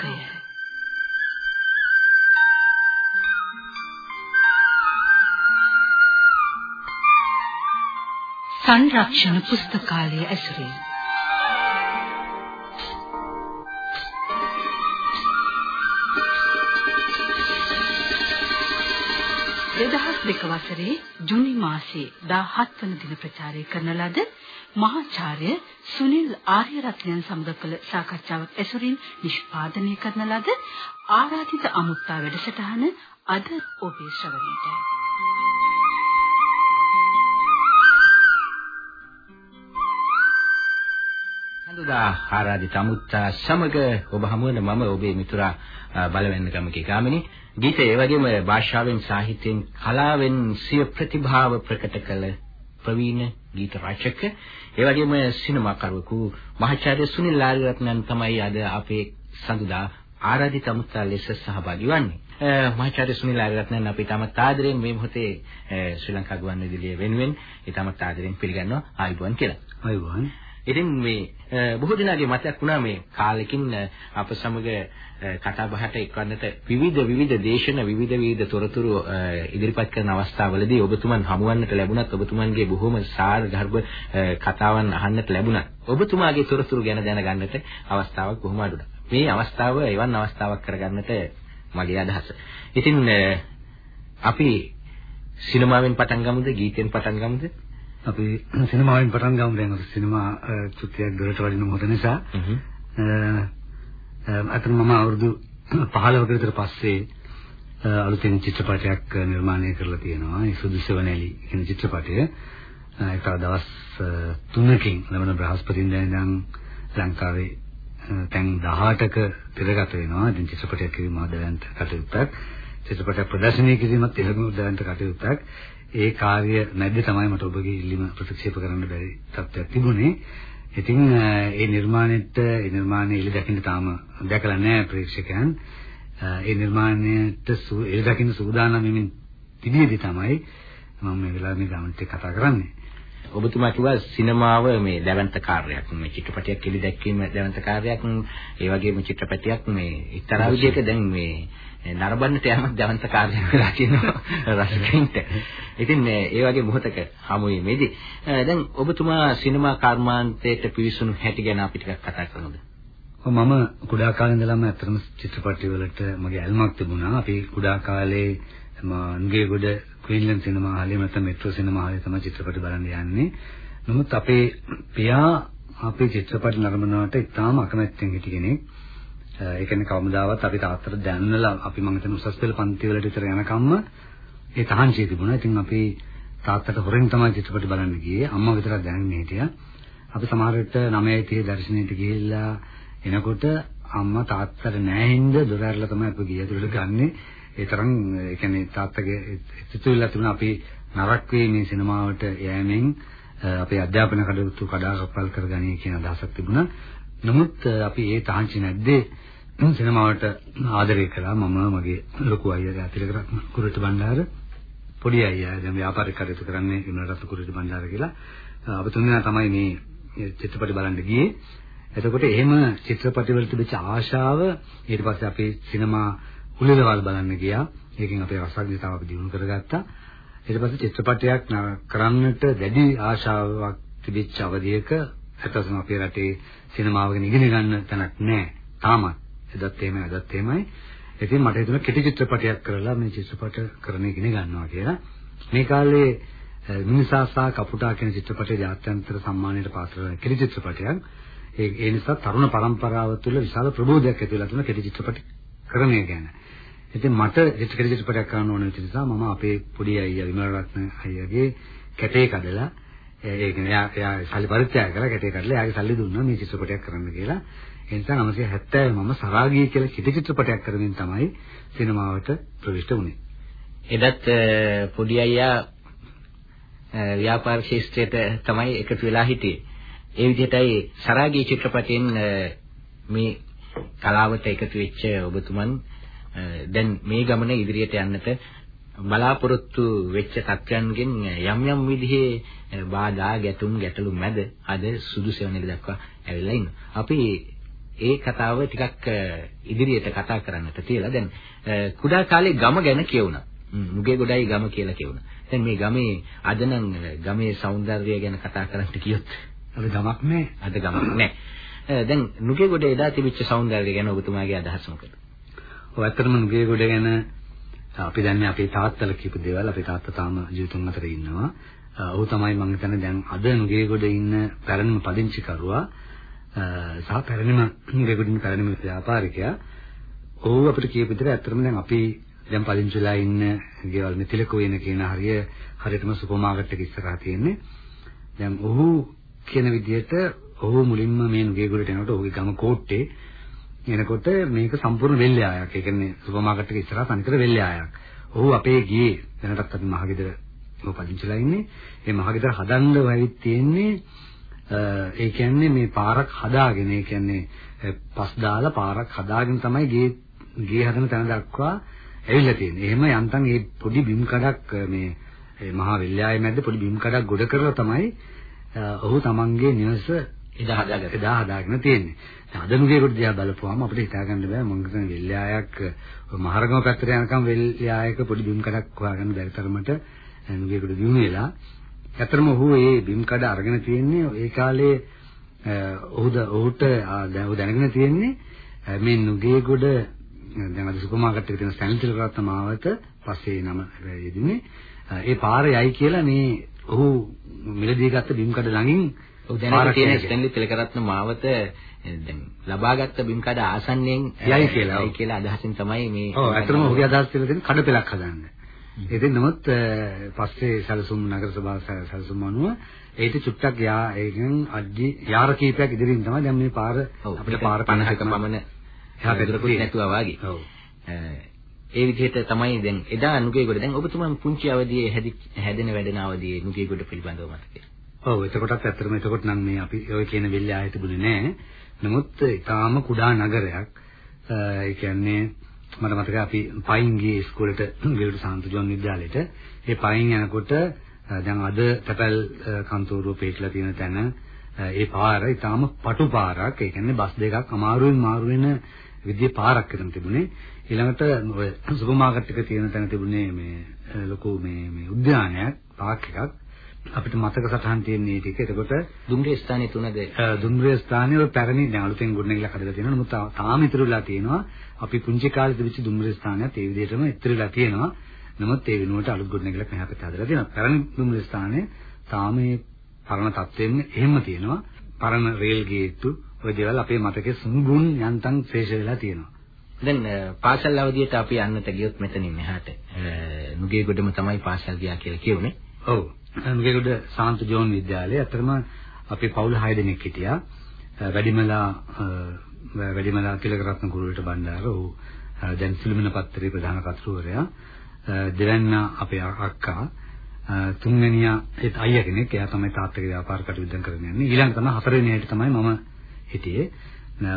පුනරාලෝකය සංරක්ෂණ පුස්තකාලය ඇසුරින්. දෙදහස් දෙක වසරේ ජුනි මාසයේ 17 වන දින ප්‍රචාරය කරන ලද මහාචාර්ය සුනිල් ආර්යරත්නයන් සමග කළ සාකච්ඡාවක් ඇසුරින් නිෂ්පාදනය කරන ලද ආරාධිත අමුත්තා වැඩසටහන අද ඔබේ ශ්‍රවණයට. හඳුදා ආරාධිත අමුත්තා සමග ඔබ හමුවන මම ඔබේ මිතුරා බලවැන්න ගමකේ ගාමිණී ගීතය ඒ වගේම භාෂාවෙන් සාහිත්‍යයෙන් කලාවෙන් සිය ප්‍රතිභාව ප්‍රකට කළ ප්‍රවීණ ගීත රචක ඒ වගේම සිනමාකරුවෙකු මහාචාර්ය සුනිල් ලාල්රත්නන් තමයි අද අපේ සඳුදා ආරාධිත අමුත්තා ලෙස සහභාගී වන්නේ. මහාචාර්ය සුනිල් ලාල්රත්නන් අපි තම තාදරෙන් මේ මොහොතේ ශ්‍රී ලංකා ගුවන්විදුලිය වෙනුවෙන් ඒ තම තාදරෙන් පිළිගන්නවා ආයුබෝවන් කියලා. ආයුබෝවන්. ඉතින් මේ බොහෝ දිනගේ මතයක් වුණා මේ කාලෙකින් අප සමග කතා බහට එක්වන්නට විවිධ විවිධ දේශන විවිධ විවිධ තොරතුරු ඉදිරිපත් කරන අවස්ථාවලදී ඔබතුමන් හමුවන්නට ලැබුණත් ඔබතුමන්ගේ බොහොම සාර ගර්භ කතාවන් අහන්නට ලැබුණා. ඔබතුමාගේ තොරතුරු ගැන දැනගන්නට අවස්ථාවක් බොහොම අඩුයි. මේ අවස්ථාව එවන් අවස්ථාවක් කරගන්නට මගේ අදහස. ඉතින් අපි සිනමාවෙන් පටන් ගමුද ගීතෙන් පටන් ගමුද? අපි සිනමාවෙන් පටන් ගමු දැන් සිනමා චුතියක් දොරට වඩින මොහොත නිසා. අතන මම අවුරුදු 15ක විතර පස්සේ අලුතෙන් චිත්‍රපටයක් නිර්මාණය කරලා තියෙනවා. ඒ සුදුසවනැලි කියන චිත්‍රපටය. ඒක දවස් 3කින් ලැබෙන බ්‍රහස්පතින්දා ඉඳන් ලංකාවේ තැන් 18ක පෙරගත වෙනවා. ඉතින් චිත්‍රපටයක් කිරීම ආදරයන්ට කටයුත්තක්. චිත්‍රපටයක් ප්‍රදර්ශනය කිරීමත් එහෙම උදාහරණට කටයුත්තක්. ඒ කාර්ය නැද්ද තමයි මට ඔබගේ ඉල්ලීම ප්‍රතික්ෂේප කරන්න බැරි තත්ත්වයක් තිබුණේ. ඉතින් ඒ නිර්මාණයට ඒ නිර්මාණය එළි දකින්න තාම දැකලා නැහැ ප්‍රේක්ෂකයන්. ඒ නිර්මාණයට එළි දකින්න සූදානම් වෙමින් තිබියදී තමයි මම මේ වෙලාවේ මේ ගමන්ට කතා කරන්නේ. ඔබතුමා කිව්වා සිනමාව මේ දැවන්ත කාර්යයක් මේ චිත්‍රපටයක් එළි දැක්වීම දැවන්ත කාර්යයක් ඒ වගේම චිත්‍රපටයක් මේ එක්තරා විදිහක දැන් මේ නරඹන්නට යෑමක් දැවන්ත කාර්යයක් වෙලා තියෙනවා රසිකයින්ට. ඉතින් ඒ වගේ මොහොතක හමු වීමේදී දැන් ඔබතුමා සිනමා කර්මාන්තයට පිවිසුණු හැටි ගැන අපි ටිකක් කතා කරමුද? මම කුඩා කාලේ ඉඳලම ඇත්තටම චිත්‍රපට වලට මගේ ඇල්මක් තිබුණා. අපි කුඩා කාලේ නුගේගොඩ ක්වීන්ලන්ඩ් සිනමා හාලේ නැත්නම් මෙට්‍රෝ සිනමා හාලේ තමයි චිත්‍රපට බලන්න යන්නේ. නමුත් අපේ පියා අපේ චිත්‍රපට නරඹනවට ඉතාම අකමැත්තෙන් හිටි කෙනෙක්. ඒ කියන්නේ කවමදාවත් අපි තාත්තට දැන්නලා අපි මම හිතන උසස් පෙළ පන්ති වලට විතර යනකම්ම ඒ තහංචිය තිබුණා. ඉතින් අපි තාත්තට හොරෙන් තමයි චිත්‍රපට බලන්න ගියේ. අම්මා විතරක් දැනගෙන හිටියා. අපි සමහර විට 9:30 දර්ශනයට ගිහිල්ලා එනකොට අම්මා තාත්තට නැහැ හින්දා දොර ඇරලා තමයි අපි ගිය ඇතුළට ගන්නෙ. ඒ තරම් ඒ කියන්නේ තාත්තගේ සිතුවිල්ල තිබුණා අපි නරක වේ මේ සිනමාවට යෑමෙන් අපේ අධ්‍යාපන කටයුතු කඩාකප්පල් කරගනී කියන අදහසක් තිබුණා. නමුත් අපි ඒ තහංචි නැද්දේ සිනමාවට ආදරය කළා. මම මගේ ලොකු අයියා තිලක රත්න කුරුට බණ්ඩාර. පොඩි අයියා දැන් ව්‍යාපාරික කටයුතු කරන්නේ විමලරත්න කුරුට බණ්ඩාර කියලා. අපි තුන්දෙනා තමයි මේ චිත්‍රපට බලන්න ගියේ. එතකොට එහෙම චිත්‍රපට වල තිබිච්ච ආශාව ඊට පස්සේ අපි සිනමා උළෙලවල් බලන්න ගියා. ඒකෙන් අපේ රසඥතාව අපි දිනු කරගත්තා. ඊට පස්සේ චිත්‍රපටයක් කරන්නට දැඩි ආශාවක් තිබිච්ච අවධියක අතසම අපේ රටේ සිනමාව ගැන ඉගෙන ගන්න තැනක් නැහැ තාමත්. එදත් එහෙමයි අදත් එහෙමයි. ඉතින් මට හිතුණා කෙටි චිත්‍රපටයක් කරලා මේ චිත්‍රපට කරන ඉගෙන ගන්නවා කියලා. මේ කාලේ මිනිසාසා කපුටා කියන චිත්‍රපටයේ ජාත්‍යන්තර සම්මානයට පාත්‍ර වෙන කෙටි චිත්‍රපටයක්. ඒ ඒ නිසා තරුණ පරම්පරාව තුළ විශාල ප්‍රබෝධයක් ඇති වෙලා තියෙන කෙටි චිත්‍රපට කරණය ගැන. ඉතින් මට කෙටි චිත්‍රපටයක් කරන්න ඕන වෙච්ච නිසා මම අපේ පොඩි අයියා විමල රත්න අයියාගේ කැටේ කඩලා ඒ කියන්නේ එයා එයා සල්ලි පරිත්‍යාග කරලා කැටේ කඩලා එයාගේ සල්ලි දුන්නා මේ චිත්‍රපටයක් කරන්න කියලා. ඒ නිසා 970 මම සරාගී කියලා චිත්‍ර චිත්‍රපටයක් කරමින් තමයි සිනමාවට ප්‍රවිෂ්ඨ වුණේ. එදත් පොඩි අයියා ව්‍යාපාර ශාස්ත්‍රයට තමයි එකතු වෙලා හිටියේ. ඒ විදිහටයි සරාගී චිත්‍රපටයෙන් මේ කලාවට එකතු වෙච්ච ඔබතුමන් දැන් මේ ගමන ඉදිරියට යන්නට බලාපොරොත්තු වෙච්ච තත්ත්වයන්ගෙන් යම් යම් විදිහේ බාධා ගැටුම් ගැටලු මැද අද සුදුසු වෙන දක්වා ඇවිල්ලා ඉන්නවා. අපි ඒ කතාව ටිකක් ඉදිරියට කතා කරන්නට තියලා දැන් කුඩා කාලේ ගම ගැන කියුණා. මුගේ ගොඩයි ගම කියලා කියුණා. දැන් මේ ගමේ අද නම් ගමේ సౌందර්යය ගැන කතා කරන්න කියොත් අද ගමක් නෑ. අද ගමක් නෑ. දැන් නුගේ ගොඩ එදා තිබිච්ච సౌందර්යය ගැන ඔබතුමාගේ අදහස මොකද? ඔව් ඇත්තටම නුගේ ගොඩ ගැන අපි දන්නේ අපේ තාත්තලා කියපු දේවල් අපේ තාත්තා තාම ජීවිතුන් අතර ඉන්නවා. ඔහු තමයි මම හිතන්නේ දැන් අද නුගේ ගොඩ ඉන්න පැරණිම පදිංචිකරුවා සහ පැරණිම නුගේගොඩ ඉන්න පැරණිම ව්‍යාපාරිකයා. ඔහු අපිට කියපු විදිහට ඇත්තටම දැන් අපි දැන් පදිංචිලා ඉන්න ගෙවල් මෙතිලක වෙන කියන හරිය හරියටම සුපර් මාකට් එක ඉස්සරහා තියෙන්නේ. දැන් ඔහු කියන විදිහට ඔහු මුලින්ම මේ නුගේගොඩට එනකොට ඔහුගේ ගම කෝට්ටේ එනකොට මේක සම්පූර්ණ වෙල්ලේ ආයක්. ඒ කියන්නේ සුපර් මාකට් එක ඉස්සරහා තනිකර වෙල්ලේ ආයක්. ඔහු අපේ ගියේ දැනටත් අපි මහගෙදර ඔහු පදිංචිලා ඉන්නේ. මේ මහගෙදර හදන්න වෙවිත් තියෙන්නේ ඒ කියන්නේ මේ පාරක් හදාගෙන ඒ කියන්නේ පස් දාලා පාරක් හදාගෙන තමයි ගේ ගේ හදන තැන දක්වා ඇවිල්ලා තියෙන්නේ. එහෙම යන්තම් මේ පොඩි බිම් කඩක් මේ මහා විල්යාවේ මැද්ද පොඩි බිම් කඩක් ගොඩ කරලා තමයි ඔහු තමන්ගේ නිවස එදා හදාගෙන එදා හදාගෙන තියෙන්නේ. අදනුගේ කොට දිහා බලපුවාම අපිට හිතා ගන්න බෑ මම හිතන වෙල්යායක් මහරගම පැත්තට යනකම් වෙල්යායක පොඩි බිම් කඩක් හොයාගන්න බැරි තරමට නුගේ කොට දිනු ඇත්තටම ඔහු මේ බිම් කඩ අරගෙන තියෙන්නේ ඒ කාලේ ඔහුද ඔහුට දැනගෙන තියෙන්නේ මේ නුගේ ගොඩ දැන් අද සුපර් මාකට් එකේ තියෙන සැනිටරි රත්න මාවත පස්සේ නම යෙදුනේ ඒ පාර යයි කියලා මේ ඔහු මිලදී ගත්ත බිම් කඩ ළඟින් ඔව් දැනට තියෙන ස්ටැන්ලි තිලකරත්න මාවත දැන් ලබාගත් බිම් කඩ ආසන්නයෙන් යයි කියලා. යයි කියලා අදහසින් තමයි මේ ඔව් අතරම ඔහුගේ අදහස් කියලා තියෙන කඩපෙලක් හදන්න. ඉතින් නමුත් පස්සේ සැලසුම් නගර සභාව සැලසුම් අනුව ඒක චුට්ටක් යා ඒකෙන් අඩි යාර කීපයක් ඉදිරියෙන් තමයි දැන් මේ පාර අපිට පාර 50ක පමණ එහා පැදුරකුත් නැතුවා වාගේ. ඔව්. ඒ විදිහට තමයි දැන් එදා නුගේගොඩ දැන් ඔබතුමා පුංචි අවදියේ හැදෙන වැඩෙන අවදියේ නුගේගොඩ පිළිබඳව මතකයි. ඔව් එතකොටත් ඇත්තටම එතකොට නම් මේ අපි ඔය කියන වෙල්ල ආයෙ තිබුණේ නැහැ. නමුත් ඊටාම කුඩා නගරයක්. ඒ කියන්නේ මට මතකයි අපි පයින් ගියේ ඉස්කෝලේට ගෙලුට සාන්ත ජෝන් විද්‍යාලයට. ඒ පයින් යනකොට දැන් අද තැපැල් කන්තෝරුව පිටලා තියෙන තැන ඒ පාර ඊටාම පටු පාරක්. ඒ කියන්නේ බස් දෙකක් අමාරුවෙන් මාරු වෙන විදිය පාරක් එතන තිබුණේ. ඊළඟට ඔය සුපර් මාකට් එක තියෙන තැන තිබුණේ මේ ලොකු මේ මේ උද්‍යානයක් පාක් එකක්. අපිට මතක සටහන් තියෙන මේ ටික. එතකොට දුම්රිය ස්ථානයේ තුනද දුම්රිය ස්ථානයේ ඔය පැරණි දැන් අලුතෙන් ගොඩනැගිලා හදලා තියෙනවා. නමුත් තාම ඉතුරුලා තියෙනවා. අපි පුංචි කාලේ තිබිච්ච දුම්රිය ස්ථානයත් ඒ විදිහටම ඉතුරුලා තියෙනවා. නමුත් ඒ වෙනුවට අලුත් ගොඩනැගිලා මෙහා පැත්තේ හදලා තියෙනවා. පැරණි දුම්රිය ස්ථානයේ තාම මේ පරණ තත්ත්වෙම එහෙම තියෙනවා. පරණ රේල් ගේට්ටු ඔය දේවල් අපේ මතකයේ සුමුගුන් යන්තම් ශේෂ වෙලා තියෙනවා. දැන් පාසල් අවදියට අපි යන්නට ගියොත් මෙතනින් එහාට නුගේගොඩම තමයි පාසල් ගියා කියලා කියුනේ. ඔව්. නුගේගොඩ සාන්ත ජෝන් විද්‍යාලයේ අතරම අපේ පවුල 6 දෙනෙක් හිටියා. වැඩිමලා වැඩිමලා තිලකරත්න ගුරුවරට බණ්ඩාර ඔහු දැන් සිළුමිණ පත්තරේ ප්‍රධාන කර්තෘවරයා. දෙවැන්න අපේ අක්කා තුන්වෙනියා ඒත් අයියා කෙනෙක්. එයා තමයි තාත්තගේ ව්‍යාපාර කටයුතු කරගෙන යන්නේ. ඊළඟ තමයි හතරවෙනි ඇයට තමයි මම හිටියේ.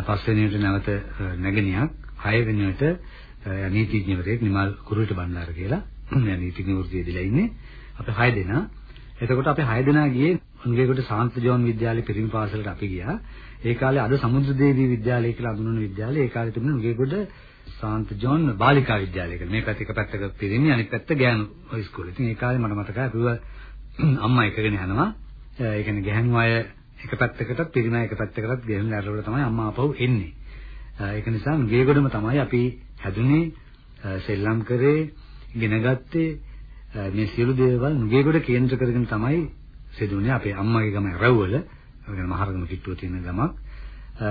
පස්වෙනියට නැවත නැගණියක්. හයවෙනියට නීතිඥවරයෙක් නිමල් කුරුවිට බණ්ඩාර කියලා. නීතිඥ වෘත්තිය දීලා ඉන්නේ. අපි 6 දෙනා එතකොට අපි 6 දෙනා ගියේ උන්ගේකට සාන්ත ජෝන් විද්‍යාලේ පිරිමි පාසලට අපි ගියා. ඒ කාලේ අද සමුද්‍රදේවී විද්‍යාලය කියලා හඳුන්වන විද්‍යාලය ඒ කාලේ තිබුණ උන්ගේකට සාන්ත ජෝන් බාලිකා විද්‍යාලය කියලා. මේ පැත්ත එක පැත්තක පිරිමි අනිත් පැත්ත ගෑනු ඉස්කෝලේ. ඉතින් ඒ කාලේ මට මතකයි අපිව අම්මා එකගෙන යනවා. ඒ කියන්නේ ගැහණු අය එක පැත්තකට පිරිමි එක පැත්තකටත් ගෙනල්ලා ඇරලා තමයි අම්මා ආපහු එන්නේ. ඒක නිසා ගේගොඩම තමයි අපි හැදුනේ සෙල්ලම් කරේ ඉගෙන ගත්තේ මේ සියලු දේවල් නුගේගොඩ කේන්ද්‍ර කරගෙන තමයි සිදුුනේ අපේ අම්මගේ ගම රැව්වල ඒ මහරගම කිට්ටුව තියෙන ගමක්.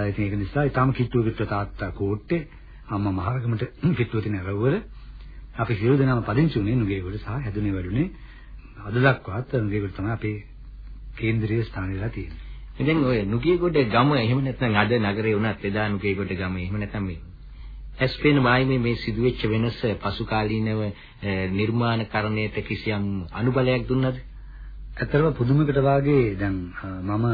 ඉතින් ඒක නිසා ඊටම කිට්ටුව කිට්ටුව තාත්තා කෝට්ටේ අම්මා මහරගමට කිට්ටුව තියෙන රැව්වල අපි සියලු දෙනාම පදිංචි වුණේ නුගේගොඩ සහ හැදුනේ වැඩුනේ අද දක්වාත් නුගේගොඩ තමයි අපේ කේන්ද්‍රීය ස්ථානය වෙලා තියෙන්නේ. ඉතින් ඔය නුගේගොඩ ගම එහෙම නැත්නම් අද නගරේ වුණත් එදා නුගේගොඩ ගම එහෙම නැත්නම් මේ ඇස්පේන මායිමේ මේ සිදුවෙච්ච වෙනස පසු කාලීනව නිර්මාණකරණයට කිසියම් අනුබලයක් දුන්නද? ඇත්තටම පුදුමකට වාගේ දැන් මම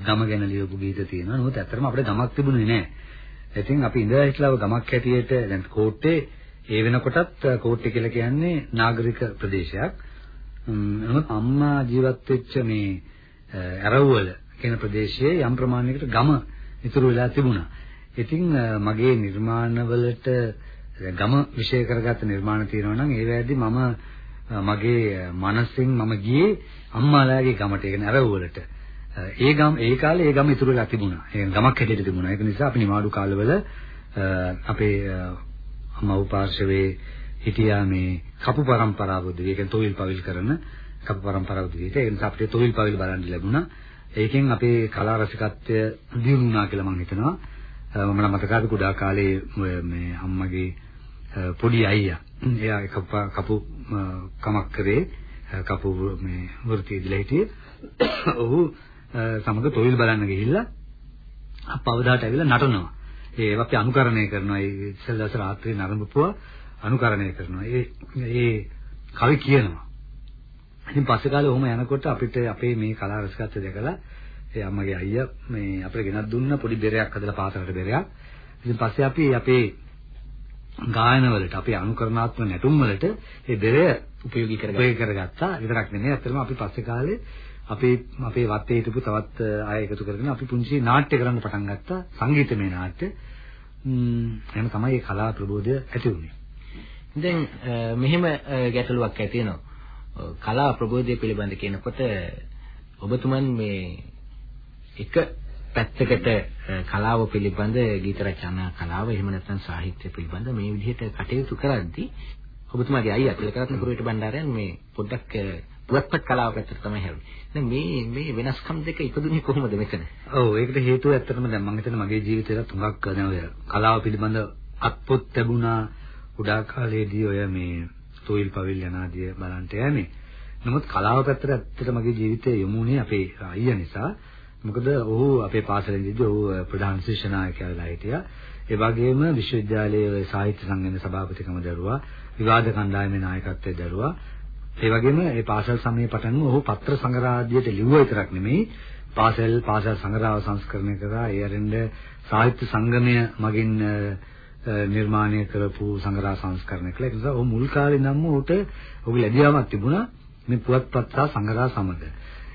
ගම ගැන ලියපු ගීත තියෙනවා. නමුත් ඇත්තටම අපිට ගමක් තිබුණේ නැහැ. ඉතින් අපි ඉඳලා හිටලාව ගමක් හැටියට දැන් කෝට්ටේ ඒ වෙනකොටත් කෝට්ටේ කියලා කියන්නේ නාගරික ප්‍රදේශයක්. නමුත් අම්මා ජීවත් වෙච්ච මේ ඇරවුවල කියන ප්‍රදේශයේ යම් ප්‍රමාණයකට ගම ඉතුරු වෙලා තිබුණා. ඉතින් මගේ නිර්මාණවලට ගම විශේෂ කරගත්ත නිර්මාණ තියෙනවා නම් ඒ වෙලාවේදී මම මගේ මනසෙන් මම ගියේ අම්මාලාගේ ගමට ඒ කියන්නේ අරවුවලට. ඒ ගම් ඒ කාලේ ඒ ගම ඉතුරු වෙලා තිබුණා. ඒ ගමක් හැටියට තිබුණා. ඒක නිසා අපි නිමාඩු කාලවල අපේ අම්මා උපාර්ශවයේ හිටියා මේ කපු પરම්පරාව දුවේ. ඒ කියන්නේ තොවිල් පවිල් කරන කපු પરම්පරාව දුවේ. ඒ නිසා අපිට තොවිල් පවිල් බලන්න ලැබුණා. ඒකෙන් අපේ කලා රසිකත්වය දියුණු වුණා කියලා මම හිතනවා. මම මතකයි කුඩා කාලේ මේ අම්මගේ පොඩි අයියා එයා කපු කමක් කරේ කපු මේ වෘත්තියේදී හිටියේ. ඔහු සමග තොවිල් බලන්න ගිහිල්ලා අපවදාට ඇවිල්ලා නටනවා. ඒ අපි අනුකරණය කරනවා. ඒ ඉස්සෙල් දවස් රාත්‍රියේ නරඹපුවා අනුකරණය කරනවා. ඒ ඒ කවි කියනවා. ඉතින් පස්සේ කාලේ ඔහොම යනකොට අපිට අපේ මේ කලා රසිකත්වය දැකලා ඒ අම්මගේ අයියා මේ අපිට ගෙනත් දුන්න පොඩි බෙරයක් හදලා පාසලට බෙරයක්. ඉතින් පස්සේ අපි අපේ ගායනවලට අපේ අනුකරණාත්මක නැටුම් වලට ඒ බෙරය උපයෝගී කරගත්තා. විතරක් නෙමෙයි අත්‍තරම අපි පස්සේ කාලේ අපේ අපේ වත්තේ හිටපු තවත් අය එකතු කරගෙන අපි පුංචි නාට්‍ය කරන්න පටන් ගත්තා. සංගීතමය නාට්‍ය. ම්ම් එහෙම තමයි මේ කලා ප්‍රබෝධය ඇති වුනේ. දැන් මෙහෙම ගැටලුවක් ඇති වෙනවා. කලා ප්‍රබෝධය පිළිබඳ කියනකොට ඔබතුමන් මේ එක පැත්තකට කලාව පිළිබඳ ගීත රචනා කලාව එහෙම නැත්නම් සාහිත්‍ය පිළිබඳ මේ විදිහට කටයුතු කරද්දී ඔබතුමාගේ අයියා තිලකරත්න කුරුවිට බණ්ඩාරයන් මේ පොඩ්ඩක් පුවත්පත් කලාව පැත්තට තමයි හැරුනේ. දැන් මේ මේ වෙනස්කම් දෙක ඉපදුනේ කොහොමද මෙතන? ඔව් ඒකට හේතුව ඇත්තටම දැන් මම හිතන්නේ මගේ ජීවිතේට තුඟක් දැන් ඔය කලාව පිළිබඳ අත්පොත් ලැබුණා උඩා කාලේදී ඔය මේ තොইল පවිල් යනාදිය බලන්ට යන්නේ. නමුත් කලාව පැත්තට ඇත්තට මගේ ජීවිතේ යොමුනේ අපේ අයියා නිසා. මොකද ඔහු අපේ පාසලේදී ඔහු ප්‍රධාන ශිෂ්‍ය නායකයා වෙලා හිටියා. ඒ වගේම විශ්වවිද්‍යාලයේ සාහිත්‍ය සංගමයේ සභාපතිකම දරුවා, විවාද කණ්ඩායමේ නායකත්වයේ දරුවා. ඒ වගේම ඒ පාසල් සමයේ පටන්ම ඔහු පත්‍ර සංග්‍රහාදියට ලිව්ව විතරක් නෙමෙයි පාසල් පාසල් සංග්‍රහව සංස්කරණය කරා ඒ අරින්ද සාහිත්‍ය සංගමය මගින් නිර්මාණය කරපු සංග්‍රහ සංස්කරණය කළා. ඒ නිසා ඔහු මුල් කාලේ නම් ඔහුට ඔහුගේ ලැබියාවක් තිබුණා මේ පුවත්පත් සහ සංග්‍රහ සමග.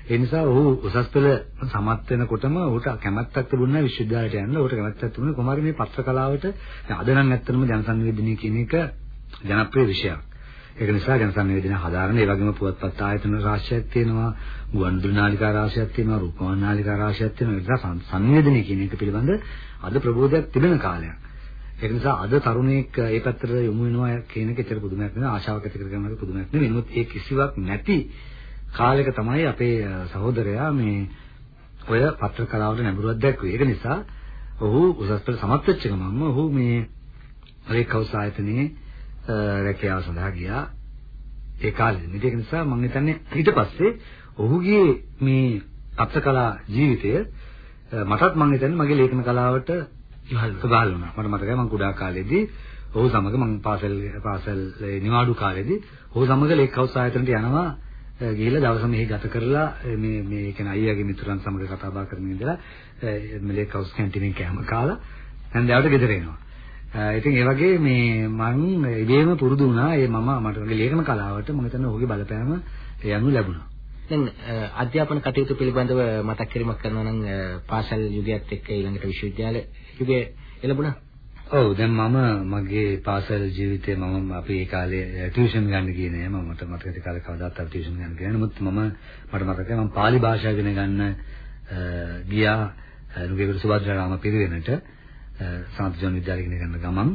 ඒ නිසා ඔහු උසස් පෙළ සමත් වෙනකොටම ඔහුට කැමැත්තක් තිබුණා විශ්වවිද්‍යාලයට යන්න. ඔහුට කැමැත්තක් තිබුණා කොහොමද මේ පත්‍ර කලාවට අද නම් ඇත්තටම ජනසන්නිවේදනය කියන එක ජනප්‍රිය විෂයක්. ඒක නිසා ජනසන්නිවේදනය හදාරන ඒ වගේම පුවත්පත් ආයතන රාශියක් තියෙනවා, ගුවන්විදුලි නාලිකා රාශියක් තියෙනවා, රූපවාහිනී නාලිකා රාශියක් තියෙනවා. ඒ නිසා සංනිවේදනය කියන එක පිළිබඳ අද ප්‍රබෝධයක් තිබෙන කාලයක්. ඒක නිසා අද තරුණයෙක් ඒ පැත්තට යොමු වෙනවා කියන එක ඇත්තට පුදුමයක් නෙවෙයි ආශාවක් ඇති කරගන්න පුදුමයක් නෙවෙයි. නමුත් ඒ කිසිවක් නැති කාලෙක තමයි අපේ සහෝදරයා මේ ඔය පත්‍ර කලාවට නැඹුරුවක් දැක්වේ. ඒක නිසා ඔහු උසස් පෙළ සමත් වෙච්ච ගමන්ම ඔහු මේ රේඛවස් ආයතනයේ රැකියාව සඳහා ගියා. ඒ කාලෙදි. ඒක නිසා මම හිතන්නේ ඊට පස්සේ ඔහුගේ මේ පත්‍ර කලා ජීවිතය මටත් මම හිතන්නේ මගේ ලේඛන කලාවට ඉහළ වුණා. මට මතකයි මම කුඩා කාලේදී ඔහු සමග මම පාසල් පාසල් නිවාඩු කාලේදී ඔහු සමග ලේක්හවුස් ආයතනට යනවා ගිහිල්ලා දවස මෙහි ගත කරලා මේ මේ කියන්නේ අයියාගේ මිතුරන් සමග කතා බහ කරමින් ඉඳලා මේ ලේක්හවුස් කැන්ටිනෙන් කෑම කාලා හන්දෑවට ගෙදර එනවා. ඉතින් ඒ වගේ මේ මම ඉබේම පුරුදු වුණා. ඒ මම මට මගේ ලේඛන කලාවට මම හිතන්නේ ඔහුගේ බලපෑම යනු ලැබුණා. දැන් අධ්‍යාපන කටයුතු පිළිබඳව මතක් කිරීමක් කරනවා නම් පාසල් යුගයත් එක්ක ඊළඟට විශ්වවිද්‍යාල යුගය එළඹුණා. ඔව් දැන් මම මගේ පාසල් ජීවිතේ මම අපි ඒ කාලේ ටියුෂන් ගන්න ගියේ නෑ මම මට මතකයි ඒ කාලේ කවදාවත් අපි ටියුෂන් ගන්න ගියේ නමුත් මම මට මතකයි මම pāli භාෂාව ඉගෙන ගන්න ගියා නුගේගොඩ සුභද්‍රාරාම පිරිවෙනට සාන්තිජන විද්‍යාලය ඉගෙන ගන්න ගමන්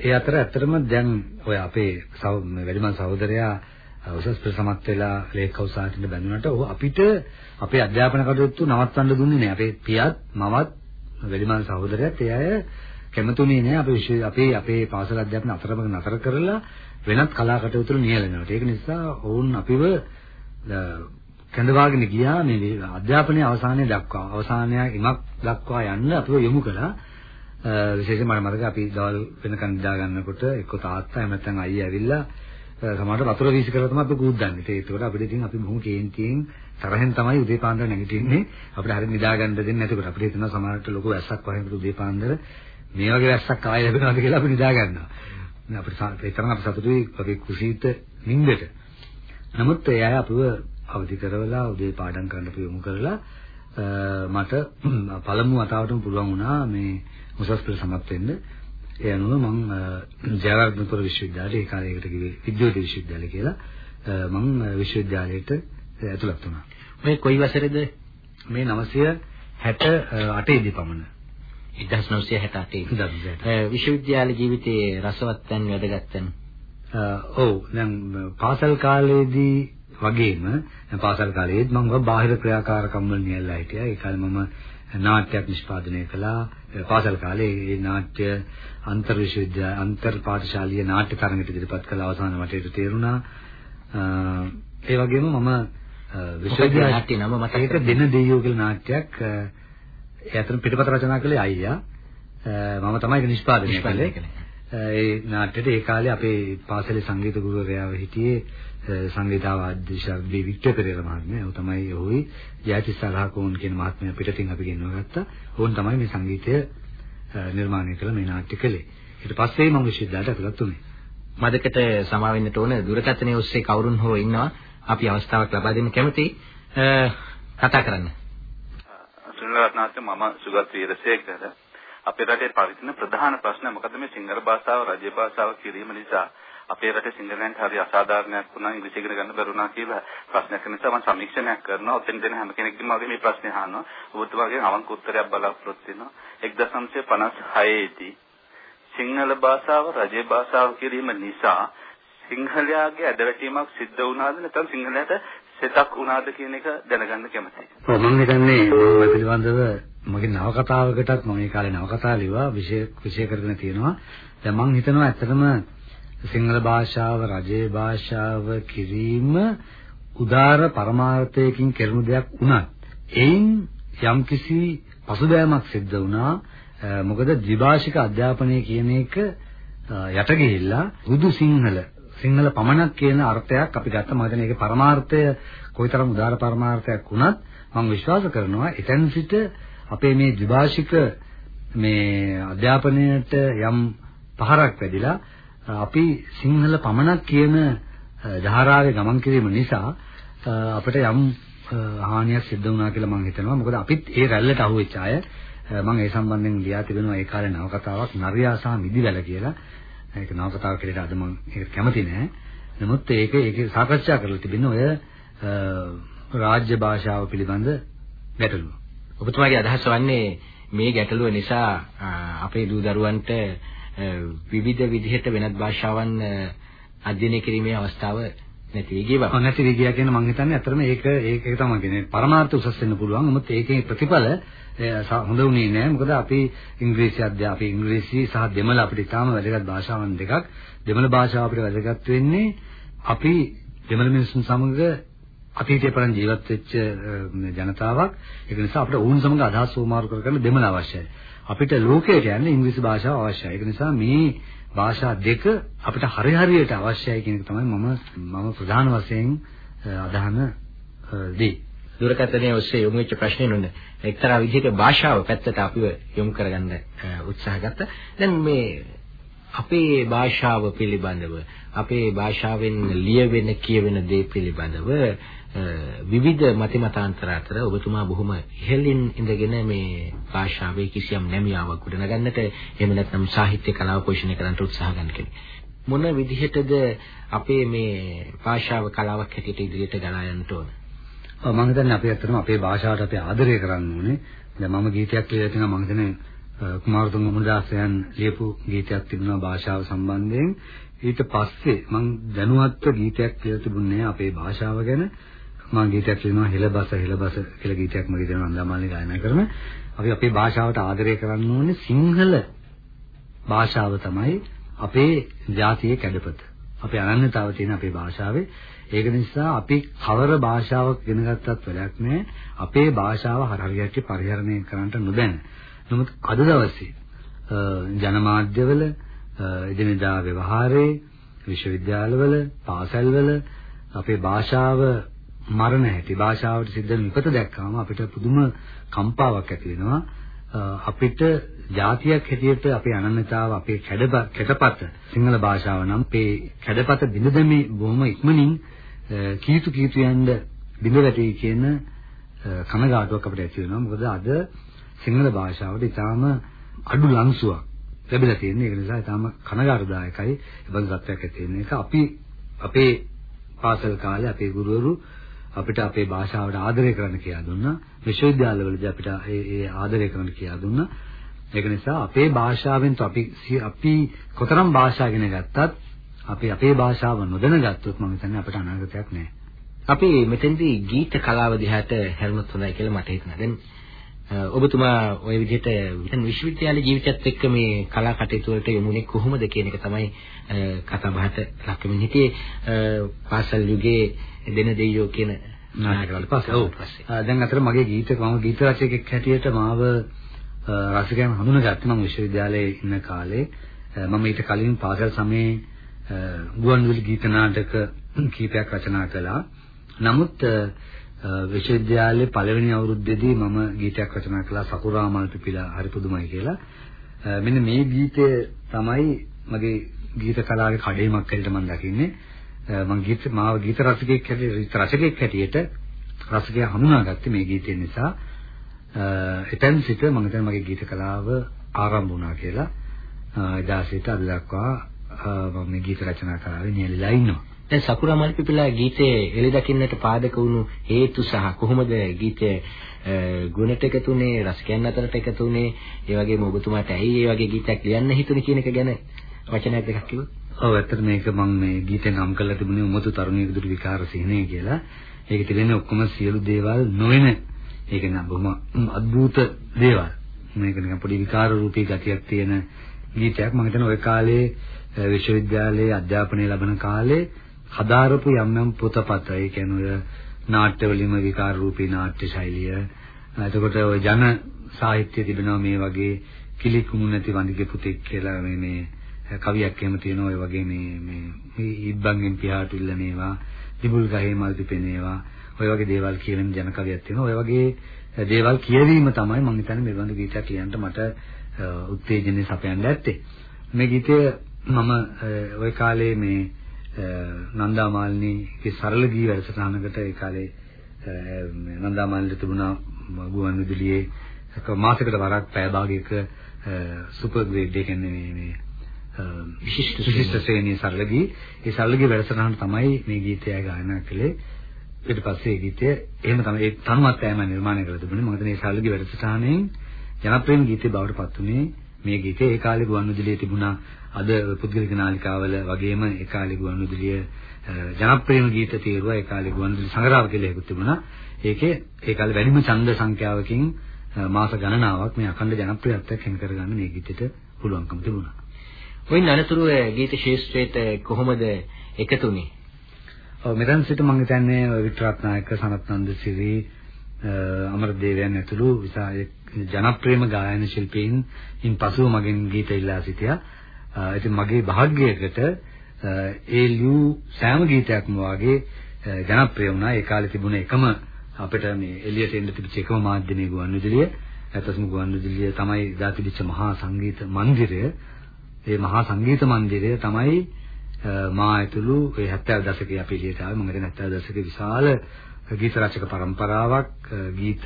ඒ අතර ඇත්තටම දැන් ඔය අපේ වැඩිමල් සහෝදරයා උසස් පෙළ සමත් වෙලා ලේකව් සාහිත්‍යෙට බැඳුනට ඔහු අපිට අපේ අධ්‍යාපන කටයුතු නවත්වන්න දුන්නේ නෑ අපේ පියත් මමත් වැඩිමල් සහෝදරයත් ඒ අය කැමතුනේ නෑ අපි විශ්ව අපේ අපේ පාසල අධ්‍යාපන අතරමඟ නතර කරලා වෙනත් කලා කටයුතු වල නියැලෙනවා. ඒක නිසා ඔවුන් අපිව කැඳවාගෙන ගියා මේ අධ්‍යාපනයේ අවසානයේ දක්වා අවසානයේ ඉමක් දක්වා යන්න අපිව යොමු කළා. විශේෂයෙන්ම මම මතකයි අපි දවල් වෙනකන් නිදා ගන්නකොට එක්ක තාත්තා එහෙම නැත්නම් අයියා ඇවිල්ලා සමහරට වතුර වීසි කරලා තමයි අපි කූද්දන්නේ. ඒකට අපිට ඉතින් අපි බොහොම කේන්තියෙන් තරහෙන් තමයි උදේ පාන්දර නැගිටින්නේ. අපිට හරියට නිදා ගන්න දෙන්නේ නැතිකොට අපිට හිතෙනවා සමහරට ලොකු වැස්සක් වහිනකොට උදේ පාන්දර මේ වගේ වැස්සක් ආයෙ ලැබෙනවද කියලා අපි නිදා ගන්නවා. අපිට ඒ තරම් අපි සතුටුයි අපේ කුසීත නිින්දට. නමුත් ඒ අය අපිව අවදි කරවලා උදේ පාඩම් කරන්න යොමු කරලා මට පළමු වතාවටම පුළුවන් වුණා මේ උසස් පෙළ සමත් වෙන්න. ඒ අනුව මම ජයවර්ධනපුර විශ්වවිද්‍යාලයේ ඒ කාලයකට ගියේ විද්‍යුත් විශ්වවිද්‍යාලය කියලා මම විශ්වවිද්‍යාලයට ඇතුළත් වුණා. මේ කොයි වසරේද? මේ 968 දී පමණ. 1968 විශ්වවිද්‍යාල ජීවිතයේ රසවත් තැන් වැදගත් තැන් ඔව් දැන් පාසල් කාලේදී වගේම පාසල් කාලයේත් මම බාහිර ක්‍රියාකාරකම් වල නියැලලා හිටියා. ඒ කාලේ මම නාට්‍යයක් නිෂ්පාදනය කළා. පාසල් කාලේ ඒ නාට්‍ය අන්තර් විශ්වවිද්‍යාල අන්තර් පාඨශාලීය නාට්‍ය තරඟයට ඉදිරිපත් කළ අවසාන වටේට තේරුණා. ඒ වගේම මම විශ්වවිද්‍යාල නාට්‍ය නම මතක ඒක දෙන දෙයියෝ කියලා නාට්‍යයක් ඒ අතර පිටපත රචනා කළේ අයියා. මම තමයි ඒක නිෂ්පාදනය කළේ. ඒ නාට්‍යෙට ඒ කාලේ අපේ පාසලේ සංගීත ගුරුවරයාව හිටියේ සංගීතවාද්‍ය ශාස්ත්‍රී වික්ටර් පෙරේරා මහත්මයා. ਉਹ තමයි ඔහුයි ජයතිස් සලහකෝන් කියන මහත්මයා පිටතින් අපි ගෙන්වා ගත්තා. ඕන් තමයි මේ සංගීතය නිර්මාණය කළ මේ නාට්‍ය කළේ. ඊට පස්සේ මම විශ්වවිද්‍යාලයට ඇතුළත් වුණේ. මදකට සමාවෙන්නට ඕන දුරකථනයේ ඔස්සේ කවුරුන් හෝ ඉන්නවා අපි අවස්ථාවක් ලබා දෙන්න කැමතියි. කතා කරන්න. සුනිල් රත්නායක මම සුගත් වීරසේකර අපේ රටේ පවතින ප්‍රධාන ප්‍රශ්න මොකද මේ සිංහල භාෂාව රාජ්‍ය භාෂාව කිරීම නිසා අපේ රටේ සිංහලයන්ට හරි අසාධාරණයක් වුණා ඉංග්‍රීසි ඉගෙන ගන්න බැරුණා කියලා ප්‍රශ්නයක් නිසා මම සමීක්ෂණයක් කරනවා. ඔතෙන් දෙන හැම කෙනෙක්ගේම වගේ මේ ප්‍රශ්නේ අහනවා. ඔබතුමාගෙන් අවංක උත්තරයක් බලාපොරොත්තු වෙනවා. 1956 දී සිංහල භාෂාව රජේ භාෂාව කිරීම නිසා සිංහලයාගේ අදවැටීමක් සිද්ධ වුණාද නැත්නම් සිංහලයට සෙතක් වුණාද කියන එක දැනගන්න කැමතියි. ඔව් මම හිතන්නේ මම පිළිබඳව මගේ නවකතාවකටත් මම මේ කාලේ නවකතා ලිව්වා විශේෂ විශේෂ කරගෙන තියෙනවා. දැන් මම හිතනවා ඇත්තටම සිංහල භාෂාව රජයේ භාෂාව කිරීම උදාර පරමාර්ථයකින් කෙරෙන දෙයක් වුණත් එයින් යම්කිසි පසුබෑමක් සිද්ධ වුණා. මොකද ද්විභාෂික අධ්‍යාපනය කියන එක යට ගිහිල්ලා බුදු සිංහල සිංහල පමණක් කියන අර්ථයක් අපි ගත්ත මම හිතන්නේ ඒකේ පරමාර්ථය කොයිතරම් උදාර පරමාර්ථයක් වුණත් මම විශ්වාස කරනවා එතෙන් සිට අපේ මේ ද්විභාෂික මේ අධ්‍යාපනයට යම් පහරක් වැදිලා අපි සිංහල පමණක් කියන ධාරාවේ ගමන් කිරීම නිසා අපිට යම් හානියක් සිද්ධ වුණා කියලා මම හිතනවා. මොකද අපිත් ඒ රැල්ලට අහුවෙච්ච අය මම ඒ සම්බන්ධයෙන් ලියා තිබෙනවා ඒ කාලේ නවකතාවක් නරියා සහ මිදිවැල කියලා. ඒක නවකතාවක් කියලා අද මම ඒක කැමති නෑ. නමුත් ඒක ඒක සාකච්ඡා කරලා තිබෙන ඔය රාජ්‍ය භාෂාව පිළිබඳ ගැටලුව. ඔබතුමාගේ අදහස වන්නේ මේ ගැටලුව නිසා අපේ දූ දරුවන්ට විවිධ විදිහට වෙනත් භාෂාවන් අධ්‍යයනය කිරීමේ අවස්ථාව නැති වෙ ගියා. ඔව් නැති වෙ ගියා කියන මම හිතන්නේ අතරම ඒක ඒක තමයි කියන්නේ. පරමාර්ථ උසස් වෙන්න පුළුවන්. නමුත් ඒකේ ප්‍රතිඵල හොඳ වුණේ නැහැ. මොකද අපි ඉංග්‍රීසි අධ්‍යාපනය ඉංග්‍රීසි සහ දෙමළ අපිට ඉතාම වැදගත් භාෂාවන් දෙකක්. දෙමළ භාෂාව අපිට වැදගත් වෙන්නේ අපි දෙමළ මිනිසුන් සමග අතීතයේ පරණ ජීවත් වෙච්ච ජනතාවක්. ඒක නිසා අපිට ඕන් සමග අදහස් සෝමාරු කරගන්න දෙමළ අවශ්‍යයි. අපිට ලෝකයට යන්න ඉංග්‍රීසි භාෂාව අවශ්‍යයි. ඒක නිසා මේ භාෂා දෙක අපිට හරි හරියට අවශ්‍යයි කියන එක තමයි මම මම ප්‍රධාන වශයෙන් අදහන දේ. දුරකථනයේ ඔස්සේ යොමු වෙච්ච ප්‍රශ්නේ නුන එක්තරා විදිහක භාෂාව පැත්තට අපිව යොමු කරගන්න උත්සාහ ගත්තා. දැන් මේ අපේ භාෂාව පිළිබඳව අපේ භාෂාවෙන් ලියවෙන කියවෙන දේ පිළිබඳව විවිධ මතිමතාන්තර අතර ඔබතුමා බොහොම ඉහළින් ඉඳගෙන මේ භාෂාවේ කිසියම් නැමියාවක් ගොඩනගන්නට එහෙම නැත්නම් සාහිත්‍ය කලාව පෝෂණය කරන්නට උත්සාහ ගන්න කෙනෙක්. මොන විදිහටද අපේ මේ භාෂාව කලාවක් හැටියට ඉදිරියට ගලා යන්න ඕන? ඔව් මම හිතන්නේ අපි ඇත්තටම අපේ භාෂාවට අපි ආදරය කරන්න ඕනේ. දැන් මම ගීතයක් ලියලා තිනවා මම හිතන්නේ කුමාරතුංග මුණදාසයන් ලියපු ගීතයක් තිබුණා භාෂාව සම්බන්ධයෙන්. ඊට පස්සේ මම දැනුවත්ව ගීතයක් කියලා තිබුණේ අපේ භාෂාව ගැන. මම ගීතයක් කියනවා හෙලබස හෙලබස කියලා ගීතයක් මගේ දෙනවා අන්දමාලේ ගායනා කරන. අපි අපේ භාෂාවට ආදරය කරන්න ඕනේ සිංහල භාෂාව තමයි අපේ ජාතියේ කැඩපත. අපේ අනන්‍යතාව තියෙන අපේ භාෂාවේ. ඒක නිසා අපි කවර භාෂාවක් ඉගෙන ගත්තත් වැඩක් නැහැ. අපේ භාෂාව හරියට පරිහරණය කරන්නට නොදැන. නමුත් අද දවසේ ජනමාධ්‍යවල එදිනෙදා ව්‍යවහාරයේ විශ්වවිද්‍යාලවල පාසල්වල අපේ භාෂාව මරණ හැටි භාෂාවට සිද්ධ වෙන විපත දැක්කම අපිට පුදුම කම්පාවක් ඇති වෙනවා. අපිට જાතියක් හැටියට අපේ අනන්‍යතාව අපේ කැඩපත සිංහල භාෂාව නම් අපේ කැඩපත බිඳදෙමි බොහොම ඉක්මනින් කීතු කීතු යන්න බිඳ වැටි කියන කනගාටුවක් අපිට ඇති වෙනවා. මොකද අද සිංහල භාෂාවට ඊටාම අඩු ලංසුවක් ලැබිලා තියෙන්නේ. ඒක නිසා තාම කනගාටුදායකයි. ඒ බඳු තත්ත්වයක් ඇති වෙන එක අපි අපේ පාසල් කාලේ අපේ ගුරුවරු අපිට අපේ භාෂාවට ආදරය කරන්න කියලා දුන්නා. විශ්වවිද්‍යාලවලදී අපිට ඒ ඒ ආදරය කරන්න කියලා දුන්නා. ඒක නිසා අපේ භාෂාවෙන් අපි අපි කොතරම් භාෂා ඉගෙන ගත්තත් අපි අපේ භාෂාව නොදැන ගත්තොත් මම හිතන්නේ අපිට අනාගතයක් නැහැ. අපි මෙතෙන්දී ගීත කලාව දිහාට හැරුණොත් හොඳයි කියලා මට හිතෙනවා. දැන් ඔබතුමා ওই විදිහට විශ්වවිද්‍යාල ජීවිතයත් එක්ක මේ කලා කටයුතු වලට යමුනේ කොහොමද කියන එක තමයි කතා බහට ලක් වෙමින් හිටියේ පාසල් යුගයේ දෙන දෙයියෝ කියන නාටකවල පස්සේ. ඔව් දැන් අතර මගේ ගීත මම ගීත රචකෙක් හැටියට මාව රසිකයන් හඳුනගත්තේ මම විශ්වවිද්‍යාලයේ ඉන්න කාලේ. මම ඊට කලින් පාසල් සමයේ ගුවන්විදුලි ගීත නාටක කීපයක් රචනා කළා. නමුත් විශ්වවිද්‍යාලයේ පළවෙනි අවුරුද්දේදී මම ගීතයක් රචනා කළා සකුරා මල් පිපිලා හරි පුදුමයි කියලා. මෙන්න මේ ගීතය තමයි මගේ ගීත කලාවේ කඩේමක් හැටියට මම දකින්නේ. මම ගීත මාව ගීත රසිකයෙක් හැටියට රචකයෙක් හැටියට රසිකයා හඳුනාගත්තේ මේ ගීතය නිසා. එතෙන් සිට මම හිතන්නේ මගේ ගීත කලාව ආරම්භ වුණා කියලා. එදා සිට අද දක්වා මම මේ ගීත රචනා කලාවේ නියැලලා ඉන්නවා. දැන් සකුරා මල්පිපිලා ගීතයේ එළි දකින්නට පාදක වුණු හේතු සහ කොහොමද ගීතයේ ගුණට එකතු වුනේ රසිකයන් අතරට එකතු වුනේ ඒ වගේම ඔබතුමාට ඇයි ඒ වගේ ගීතයක් ලියන්න හිතුනේ කියන එක ගැන වචනයක් දෙකක් කිව්වොත්? ඔව් ඇත්තට මේක මම මේ ගීතේ නම් කරලා තිබුණේ උමතු තරුණියක දුරු විකාර සිහිනේ කියලා. ඒක තිබෙන්නේ ඔක්කොම සියලු දේවල් නොවන ඒක නම් බොහොම අద్భుත දේවල්. මේක නිකන් පොඩි විකාර රූපී ගතියක් තියෙන ගීතයක්. මම හිතන්නේ ওই කාලේ විශ්වවිද්‍යාලයේ අධ්‍යාපනය ලබන කාලේ හදාරපු යම් යම් පොතපත ඒ කියන්නේ ඔය නාට්‍ය වලින්ම විකාර රූපී නාට්‍ය ශෛලිය. එතකොට ඔය ජන සාහිත්‍ය තිබෙනවා මේ වගේ කිලිකුණු නැති වඳිගේ පුතෙක් කියලා මේ මේ කවියක් එහෙම තියෙනවා. ඔය වගේ මේ මේ ඉබ්බන්ගෙන් පියාට ඉල්ලනේවා දිබුල් ගහේ මල් පිපෙනේවා. ඔය වගේ දේවල් කියවෙන ජන කවියක් තියෙනවා. ඔය වගේ දේවල් කියවීම තමයි මම හිතන්නේ මේ වගේ ගීතයක් ලියන්න මට උත්තේජනය සපයන්න ඇත්තේ. මේ ගීතය මම ওই කාලේ මේ නන්දා මාලිනීගේ සරල ගී වැඩසටහනකට ඒ කාලේ නන්දා මාලිනී තිබුණා ගුවන් විදුලියේ මාසයකට වරක් පැය භාගයක සුපර් ග්‍රේඩ් එක කියන්නේ මේ මේ විශිෂ්ට විශිෂ්ට ශ්‍රේණියේ. සරල ගී. ඒ සරල ගී වැඩසටහන තමයි මේ ගීතය ගායනා කළේ. ඊට පස්සේ ඒ ගීතය එහෙම තමයි ඒ තනුවත් ඇයම නිර්මාණය කරලා තිබුණේ. මොකද මේ සරල ගී වැඩසටහනෙන් ජනප්‍රිය ගීතේ බවට පත් වුණේ මේ ගීතේ ඒ කාලේ ගුවන් විදුලියේ තිබුණා අද පුද්ගලික නාලිකාවල වගේම ඒ කාලේ ගුවන්විදුලිය ජනප්‍රියම ගීත තීරුවා ඒ කාලේ ගුවන්විදුලි සංග්‍රහව කියලා එකක් තිබුණා. ඒකේ ඒ කාලේ වැඩිම ඡන්ද සංඛ්‍යාවකින් මාස ගණනාවක් මේ අඛණ්ඩ ජනප්‍රියත්වයක් හිමි කරගන්න මේ ගීතෙට පුළුවන්කම තිබුණා. ඔයින් අනතුරුව ගීත ශාස්ත්‍රයට කොහොමද එකතුනේ? ඔව් මෙතන සිට මම හිතන්නේ වික්ටරත්නායක සනත් නන්දසිරි අමරදේවයන් ඇතුළු විශාල ජනප්‍රියම ගායන ශිල්පීන් ඉන් පසුව මගෙන් ගීත ඉල්ලා සිටියා. ඉතින් මගේ වාග්යයකට ඒ ලියු සෑම ගීතයක්ම වාගේ ජනප්‍රිය වුණා. ඒ කාලේ තිබුණ එකම අපිට මේ එළියට එන්න තිබිච්ච එකම මාධ්‍යමේ ගුවන්විදුලිය. ඇත්තටම ගුවන්විදුලිය තමයි දා තිබිච්ච මහා සංගීත මන්දිරය. ඒ මහා සංගීත මන්දිරය තමයි මා ඇතුළු ඒ 70 දශකයේ අපි එළියට ආවේ. මම හිතන්නේ 70 දශකයේ විශාල ගීත රචක පරම්පරාවක් ගීත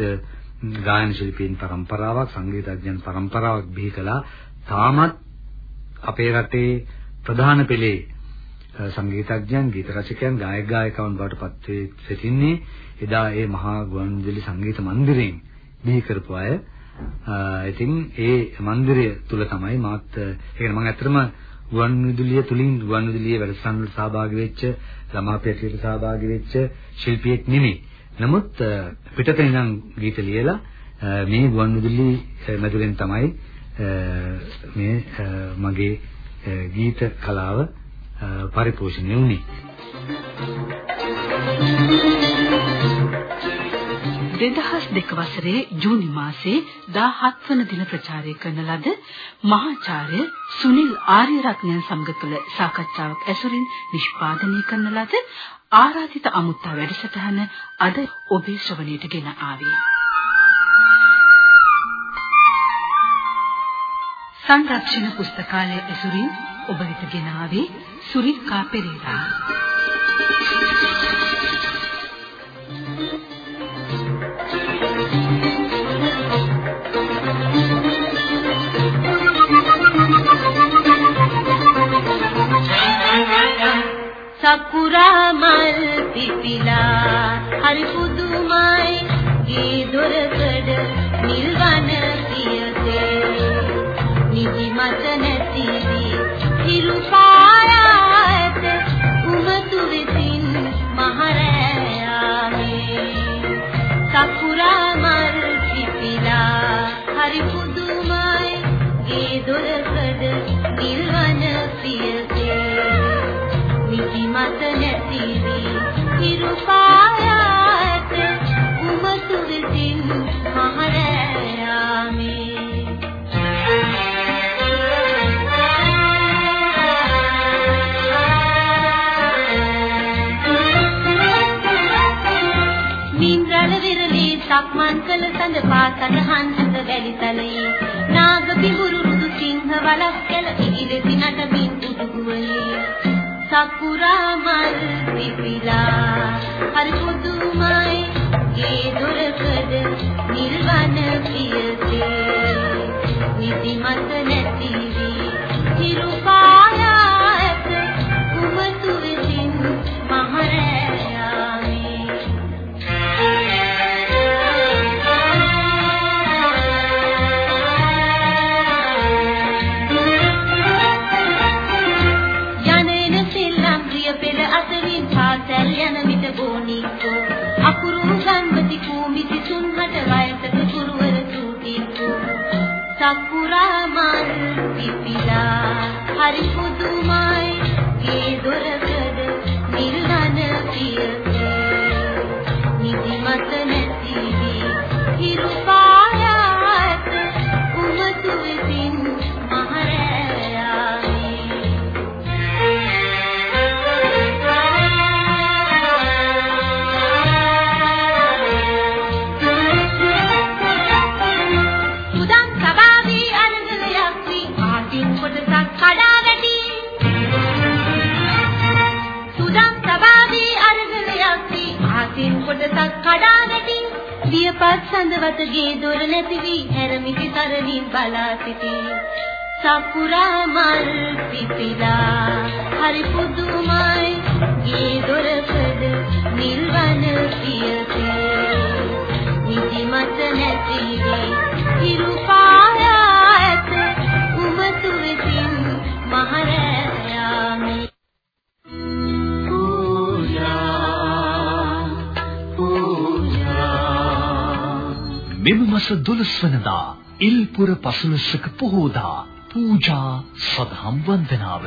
ගායන ශිල්පීන් පරම්පරාවක් සංගීතඥයන් පරම්පරාවක් බිහි කළා. තාමත් අපේ රටේ ප්‍රධාන පෙළේ සංගීතඥයන්, ගීත රචකයන්, ගායක ගායිකවන් බවට පත් වේ සිටින්නේ එදා ඒ මහා ගුවන්විදුලි සංගීත මන්දිරයෙන් බිහි කරපු අය. ඉතින් ඒ මන්දිරය තුල තමයි මාත් ඒ කියන්නේ මම ඇත්තටම ගුවන්විදුලිය තුලින් ගුවන්විදුලියේ වැඩසටහන් වලට සහභාගී වෙච්ච ළමා පෙරළියට සහභාගී වෙච්ච ශිල්පියෙක් නෙමෙයි. නමුත් පිටතින් ඉඳන් ගීත ලියලා මේ ගුවන්විදුලි මැදුරෙන් තමයි මේ මගේ ගීත කලාව පරිපෝෂණය වුණේ. දෙදහස් දෙක වසරේ ජූනි මාසයේ 17 වන දින ප්‍රචාරය කරන ලද මහාචාර්ය සුනිල් ආර්යරත්නයන් සමග කළ සාකච්ඡාවක් ඇසුරින් නිෂ්පාදනය කරන ලද ආරාධිත අමුත්තා වැඩසටහන අද ඔබේ ශ්‍රවණයට ගෙන ආවේ. සංරක්ෂණ පුස්තකාලය ඇසුරින් ඔබ වෙත ගෙන ආවේ සුරිකා පෙරේරා. නිදි දියපත් සඳවතගේ දොර නැති වී හැරමිටි තරලින් බලා සිටි. සකුරා මල් පිපිලා හරි පුදුමයි ගේ දොරකඩ නිල්වන පියසේ නිදි මත නැති වී හිරු පායා ඇත උමතු විසින් මහරෑයාමේ මෙම මස 12 වනදා ඉල්පුර පසළොස්වක පොහෝදා පූජා සදහම් වන්දනාව.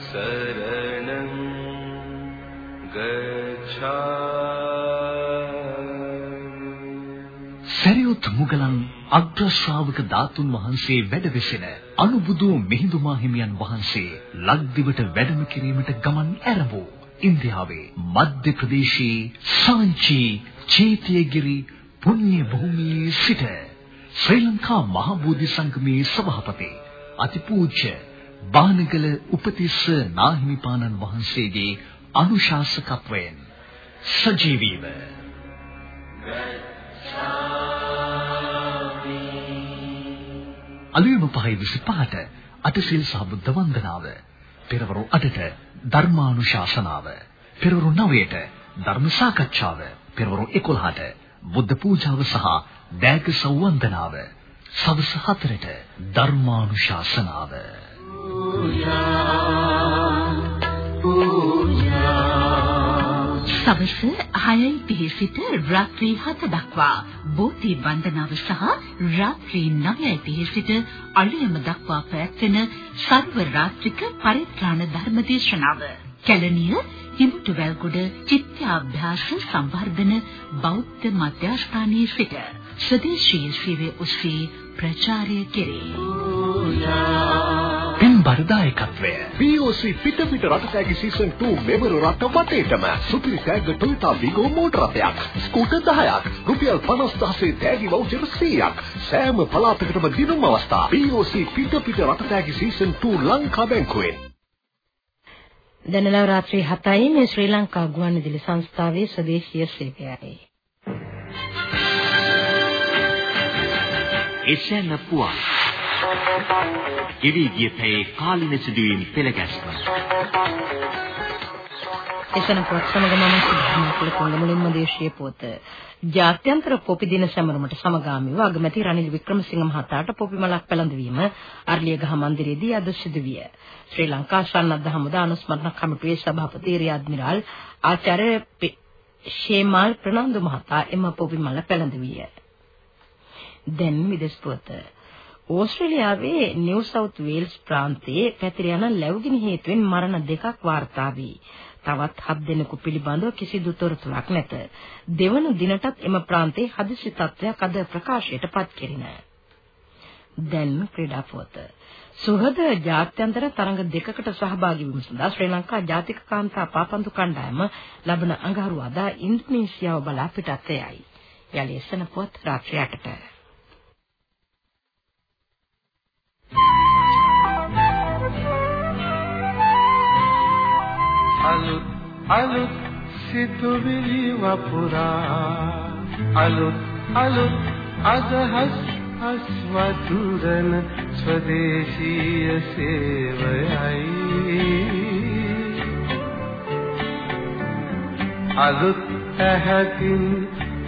සරණං ගච්ඡාමි। සරියුත් මුගලන් අග්‍ර ශ්‍රාවක ධාතුන් වහන්සේ වැඩ වෙසෙන අනුබුදු මිහිඳුමා හිමියන් වහන්සේ ලක්දිවට වැඩම කිරීමට ගමන් ඇරඹූ ඉන්දියාවේ මධ්‍ය ප්‍රදේශයේ සාංචි චේතියගිරි පුණ්‍ය භූමියේ සිට ශ්‍රී ලංකා මහ බෝධි සංගමේ සභාපති අතිපූජ්‍ය බානගල උපතිස්ස නාහිමිපාණන් වහන්සේගේ අනුශාසකත්වයෙන් සජීවීව අලුයම පහයි 25ට අටසිල් සහ බුද්ධ වන්දනාව පෙරවරු 8ට ධර්මානුශාසනාව පෙරවරු 9ට ධර්ම සාකච්ඡාව පෙරවරු 11ට බුද්ධ පූජාව සහ දෑක සවන්දනාව සවස් 4ට ධර්මානුශාසනාව සවස් 6:30 සිට රාත්‍රී 7 දක්වා බෝධි වන්දනාව සහ රාත්‍රී 9:30 සිට අලුයම දක්වා පැවැත්වෙන සර්ව රාත්‍රික පරිත්‍රාණ ධර්ම දේශනාව. කැලණිය හිමුතුවැල්ගොඩ චිත්තාභ්‍යාස සංවර්ධන බෞද්ධ මධ්‍යස්ථානයේ සිට ස්වදේශීය සේවය ඔස්සේ ප්‍රචාරය කෙරේ. පින්බර දායකත්වය BOC පිට පිට රටසැගි සීසන් 2 මෙවර රට වටේටම සුපිරි තෑග්ග Toyota Vigo මෝටර රථයක් ස්කූටර් 10ක් රුපියල් 50000 තෑගි වවුචර් 100ක් සෑම පළාතකටම දිනුම් අවස්ථා BOC පිට පිට රටසැගි සීසන් 2 ලංකා බැංකුවෙන් දැනලා රාත්‍රී 7යි මේ ශ්‍රී ලංකා ගුවන්විදුලි සංස්ථාවේ ස්වදේශීය සේවයයි. එසැන පුවන් ගෙවි ගිය පැයේ කාලින සිදුවීම් පෙළගැස්ම. එසන පොත් සමග මම සිද්ධාර්ථ කුල මුලින්ම දේශීය පොත ජාත්‍යන්තර පොපි දින සැමරුමට සමගාමීව අගමැති රනිල් වික්‍රමසිංහ මහතාට පොපි මලක් පැලඳවීම අර්ලියගහ මන්දිරයේදී අද සිදු විය. ශ්‍රී ලංකා සන්නද්ධ හමුදා අනුස්මරණ කමිටුවේ සභාපති රිය ඇඩ්මිරාල් ආචාර්ය ෂේමාල් ප්‍රනන්දු මහතා එම පොපි මල පැලඳවිය. දැන් විදෙස් පොත ඕස්ට්‍රේලියාවේ නිව් සවුත් වේල්ස් ප්‍රාන්තයේ පැතිර යන ලැබුගිනි හේතුවෙන් මරණ දෙකක් වාර්තා වී තවත් හත් දෙනෙකු පිළිබඳව කිසිදු තොරතුරක් නැත. දෙවන දිනටත් එම ප්‍රාන්තයේ හදිසි තත්ත්වයක් අද ප්‍රකාශයට පත් කෙරින. දැන් ක්‍රීඩා පුවත. සුහද ජාත්‍යන්තර තරඟ දෙකකට සහභාගී වීම සඳහා ශ්‍රී ලංකා ජාතික කාන්තා පාපන්දු කණ්ඩායම ලබන අඟහරුවාදා ඉන්දුනීසියාව බලා පිටත් යයි. යලි එසන පුවත් රාත්‍රී අලුත් අලුත් සිතුවිලි වපුරා. අලුත් අලුත් අදහස් අස්වතුරන ස්වදේශීය සේවයයි. අලුත් ඇහැකින්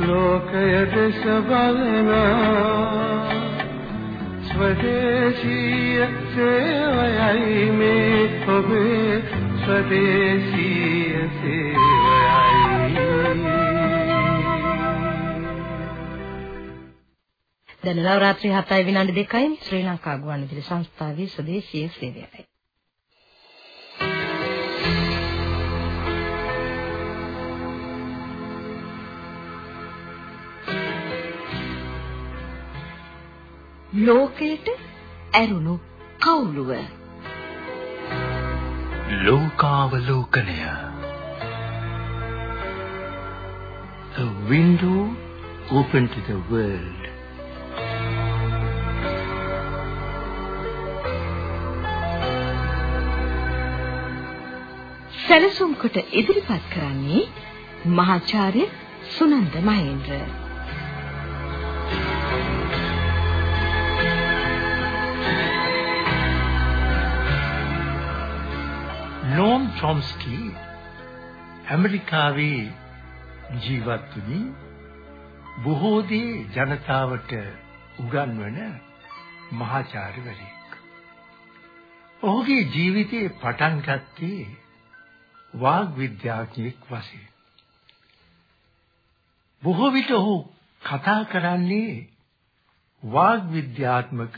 ලෝකය දෙස බලනා ස්වදේශීය සේවයයි මේ ඔබේ ස්වදේශීය සේවයයි දැන් නවරාත්‍රි 7යි විනාඩි 2යි ශ්‍රී ලංකා ගුවන්විදුලි සංස්ථාවේ ස්වදේශීය සේවයයි. ලෝකයට ඇරුණු කවුළුව ලෝකාවලෝකනය. A window open to the world. සැලසුම් කොට ඉදිරිපත් කරන්නේ මහාචාර්ය සුනන්ද මහේන්ද්‍ර. චොම්ස්කි ඇමරිකාවේ ජීවත් වුණි බොහෝ දේ ජනතාවට උගන්වන මහාචාර්යවරයෙක්. ඔහුගේ ජීවිතේ පටන් ගත්තේ වාග් විද්‍යාඥයෙක් වශයෙන්. බොහෝ විට ඔහු කතා කරන්නේ වාග් විද්‍යාත්මක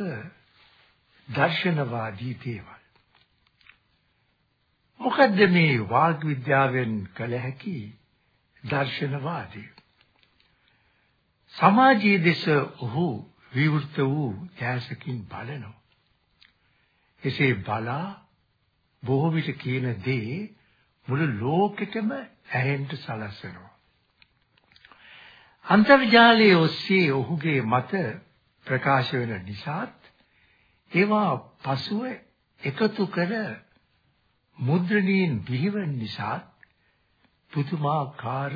දර්ශනවාදී දේවල්. මොකද්ද මේ වාග් විද්‍යාවෙන් කළ හැකි දර්ශනවාදය? සමාජයේ දෙස ඔහු විවෘත වූ ధ్‍යාසකින් බලනවා. එසේ බලා බොහෝ විට කියන දේ මුළු ලෝකෙටම ඇහෙන්න සලස්වනවා. අන්තර්ජාලයේ ඔස්සේ ඔහුගේ මත ප්‍රකාශ වෙන නිසාත් ඒවා පසුව එකතු කර මුද්‍රණයෙන් බිහිවන නිසා පුදුමාකාර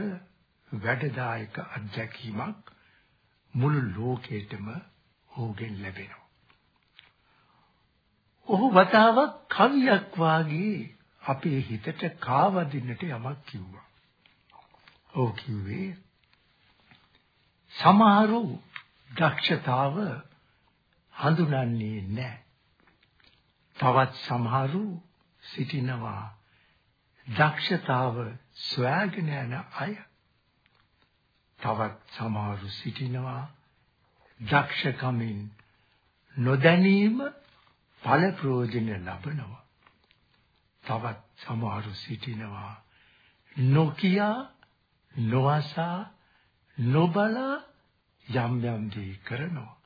වැඩදායක අත්දැකීමක් මුළු ලෝකෙටම ඕගෙන් ලැබෙනවා. ඔහු වතාවක් කවියක් වාගේ අපේ හිතට කාවදින්නට යමක් කිව්වා. ඔහු කිව්වේ සමහරු දක්ෂතාව හඳුනන්නේ නැහැ. තවත් සමහරු සිටිනවා. දක්ෂතාව සොයාගෙන යන අය තවත් සමහරු සිටිනවා. දක්ෂකමින් නොදැනීම ඵල ප්‍රයෝජන ලබනවා. තවත් සමහරු සිටිනවා. නොකිය නොවසා නොබලා යම් යම් දේ කරනවා.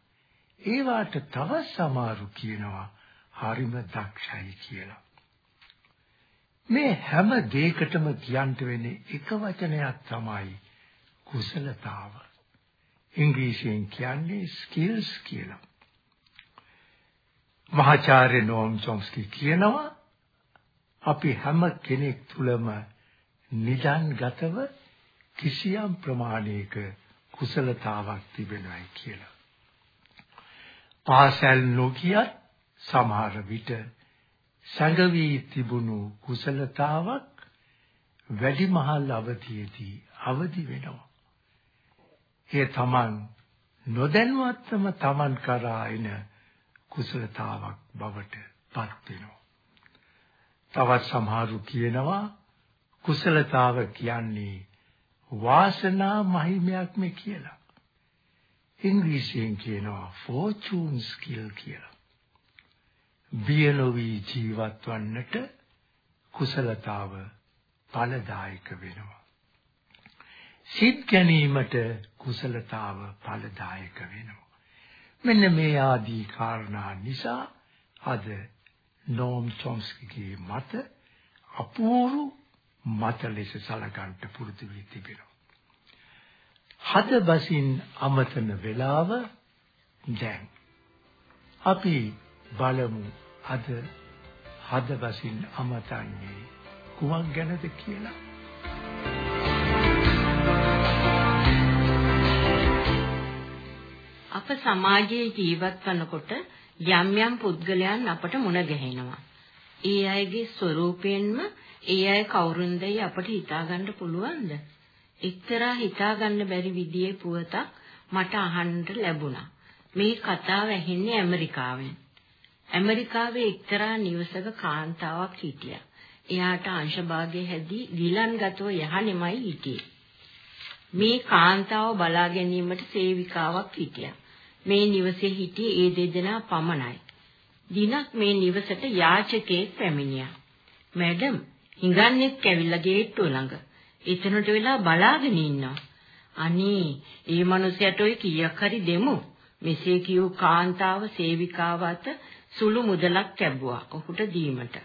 ඒවාට තවත් සමහරු කියනවා හරිම දක්ෂයි කියලා. මේ හැම දෙයකටම කියන්න වෙන්නේ එක වචනයක් තමයි කුසලතාව. ඉංග්‍රීසියෙන් කියන්නේ skills කියලා. මහාචාර්ය නෝම් චොම්ස්කි කියනවා අපි හැම කෙනෙක් තුළම නිදන්ගතව කිසියම් ප්‍රමාණයක කුසලතාවක් තිබෙනවායි කියලා. පාසල් නොගියත් සමහර විට සංගවි තිබුණු කුසලතාවක් වැඩිමහල් අවධියේදී අවදි වෙනවා. ඒ තමන් නොදැනුවත්වම තමන් කරා එන කුසලතාවක් බවට පත් වෙනවා. තවත් සමහරු කියනවා කුසලතාව කියන්නේ වාසනා මහිමයක් මේ කියලා. ඉංග්‍රීසියෙන් කියනවා fortune skill කියලා. බියලොවි ජීවත් වන්නට කුසලතාව ඵලදායක වෙනවා. සිත් ගැනීමට කුසලතාව ඵලදායක වෙනවා. මෙන්න මේ ආදී කාරණා නිසා අද නෝම් චොම්ස්කිගේ මත අපූර්ව මත ලෙස සලකන්න පුරුදු වී තිබෙනවා. හද බසින් අමතන වේලාව දැන් අපි බලමු අද හද බසින් අමතන්නේ කුමක් ගැනද කියලා. අප සමාජයේ ජීවත් වනකොට යම් යම් පුද්ගලයන් අපට මුණ ගැහෙනවා. ඒ අයගේ ස්වરૂපයෙන්ම ඒ අය කවුරුන්දයි අපට හිතාගන්න පුළුවන්ද? එක්තරා හිතාගන්න බැරි විදිහේ පුවතක් මට අහන්න ලැබුණා. මේ කතාව ඇහෙන්නේ ඇමරිකාවෙන්. ඇමරිකාවේ එක්තරා නිවසක කාන්තාවක් හිටියා. එයාට අංශභාගයේ හැදී ගිලන්ගතව යහනෙමයි හිටියේ. මේ කාන්තාව බලා ගැනීමට සේවිකාවක් හිටියා. මේ නිවසේ හිටියේ ඒ දෙදෙනා පමණයි. දිනක් මේ නිවසට යාචකයෙක් පැමිණියා. මැඩම්, හිඟන්නෙක් ඇවිල්ලා ගේට්ටුව ළඟ. එතනට වෙලා බලාගෙන ඉන්නවා. අනේ, ඒ මනුස්සයාට ඔය කීයක් හරි දෙමු. මෙසේ කියූ කාන්තාව සේවිකාව අත සුළු මුදලක් ලැබුවා ඔහුට දීමට.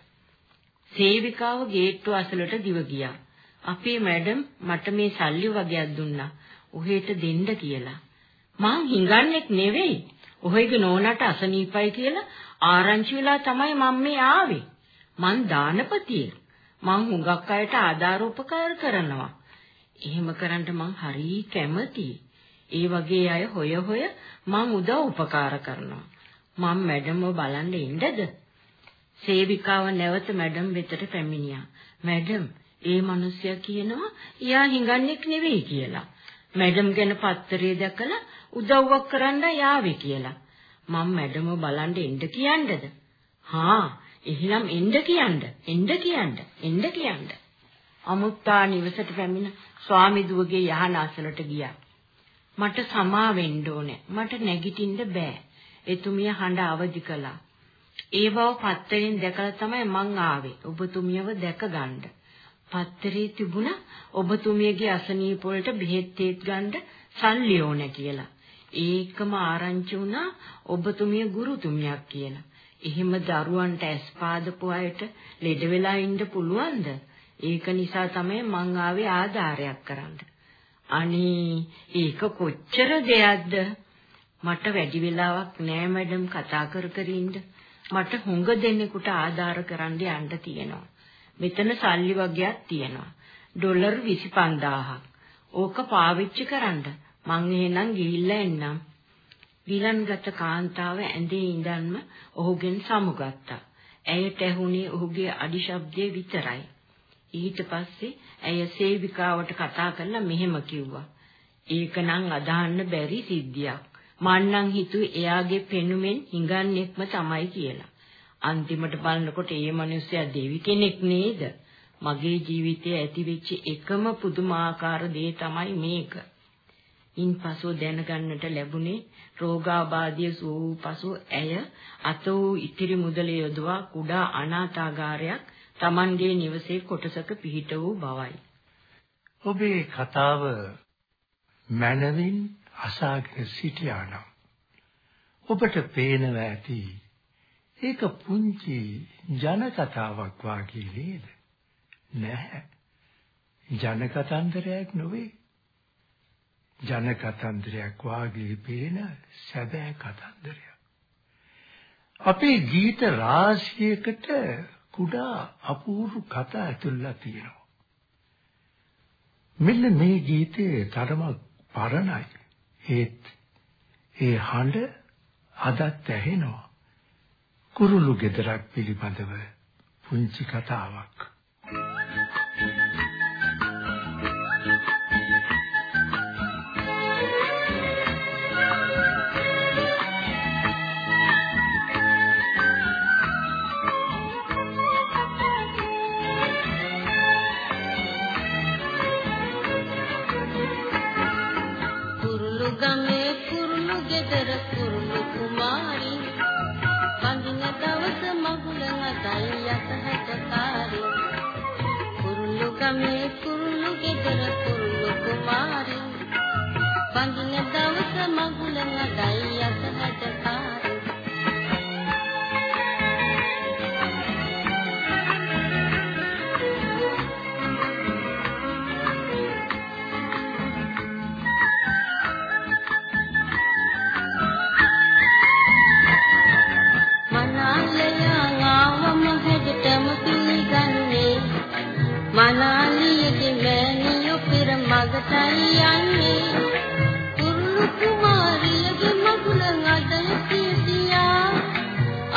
සේවිකාව ගේට්ටුව අසලට දිව ගියා. අපේ මැඩම් මට මේ සල්ලි වගේක් දුන්නා. ඔහෙට දෙන්න කියලා. මං හිඟන්නෙක් නෙවෙයි. ඔහෙගේ නෝනාට අසනීපයි කියලා ආරංචි වෙලා තමයි මම මේ ආවේ. මං දානපතිය. මං හුඟක් අයට ආධාර උපකාර කරනවා. එහෙම කරන්න මං හරි කැමතියි. ඒ වගේ අය හොය හොය මං උදව් උපකාර කරනවා. මං මැඩම්ව බලන්න ඉන්නද? සේවිකාව නැවත මැඩම් වෙතට පැමිණියා. මැඩම්, ඒ මිනිසයා කියනවා එයා හිඟන්නෙක් නෙවෙයි කියලා. මැඩම් ගැන පත්තරේ දැකලා උදව්වක් කරන්න යාවේ කියලා. මම මැඩම බලන්න එන්න කියන්නද? හා, එහෙනම් එන්න කියන්න. එන්න කියන්න. එන්න කියන්න. අමුත්තා නිවසට පැමිණ ස්වාමි දුවගේ යහන අසලට ගියා. මට සමා වෙන්න ඕනේ. මට නැගිටින්න බෑ. එතුමිය හඬ අවදි කළා. ඒ බව පත්තරෙන් දැකලා තමයි මං ආවේ. ඔබතුමියව දැක ගන්න. පත්තරේ තිබුණා ඔබතුමියගේ අසනීප වලට බෙහෙත් තේත් ගන්න සල්ලි ඕනේ කියලා. ඒකම ආරංචි වුණා ඔබතුමිය ගුරුතුමියක් කියලා. එහෙම දරුවන්ට ඇස්පාදපු අයට ලෙඩ වෙලා ඉන්න පුළුවන්ද? ඒක නිසා තමයි මං ආවේ ආධාරයක් කරන්න. අනේ ඒක කොච්චර දෙයක්ද? මට වැඩි වෙලාවක් නෑ මැඩම් කතා කර කර ඉන්න. මට හුඟ දෙන්නෙකුට ආධාර කරන්න යන්න තියෙනවා. මෙතන සල්ලි වගේක් තියෙනවා. ඩොලර් 25000ක්. ඕක පාවිච්චි කරන්න. මං එහෙනම් ගිහිල්ලා එන්නම්. විලන්ගත කාන්තාව ඇඳේ ඉඳන්ම ඔහුගෙන් සමුගත්තා. ඇයට ඇහුනේ ඔහුගේ අඩි ශබ්දය විතරයි. ඊට පස්සේ ඇය සේවිකාවට කතා කරලා මෙහෙම කිව්වා. ඒක නම් අදහන්න බැරි සිද්ධියක්. මන්නම් හිතුවේ එයාගේ පෙනුමෙන් හිඟන්නේක්ම තමයි කියලා. අන්තිමට බලනකොට ඒ මිනිස්සයා දෙවි කෙනෙක් නේද? මගේ ජීවිතයේ ඇතිවෙච්ච එකම පුදුමාකාර දේ තමයි මේක. ඉන්පසු දැනගන්නට ලැබුණේ රෝගාබාධිය සූ පසු ඇය අත වූ ඉතිරි මුදල යොදවා කුඩා අනාථාගාරයක් Tamanගේ නිවසේ කොටසක පිහිට වූ බවයි. ඔබේ කතාව මනවින් අසාගෙන සිටියා නම් ඔබට පේනවා ඇති ඒක පුංචි ජන කතාවක් වාගේ නේද? නැහැ. ජන කතන්දරයක් නොවේ. ජන කතන්දරයක් වාගේ පේන සැබෑ කතන්දරයක්. අපේ ගීත රාශියකට කුඩා අපූර්ව කතා ඇතුළත් තියෙනවා. මෙන්න මේ ගීතේ තරමක් පරණයි. ඒත් ඒ හඬ අදත් ඇහෙනවා. කුරුළු ගෙදරක් පිළිබඳව පුංචි කතාවක්. කුරුළු දවස මගුල නදයි යසහටකාරි මනාලියගේ මෑණියෝ පෙර මගටයි යන්නේ කුරුළු කුමාරියගේ මගුල අදය සිටියා.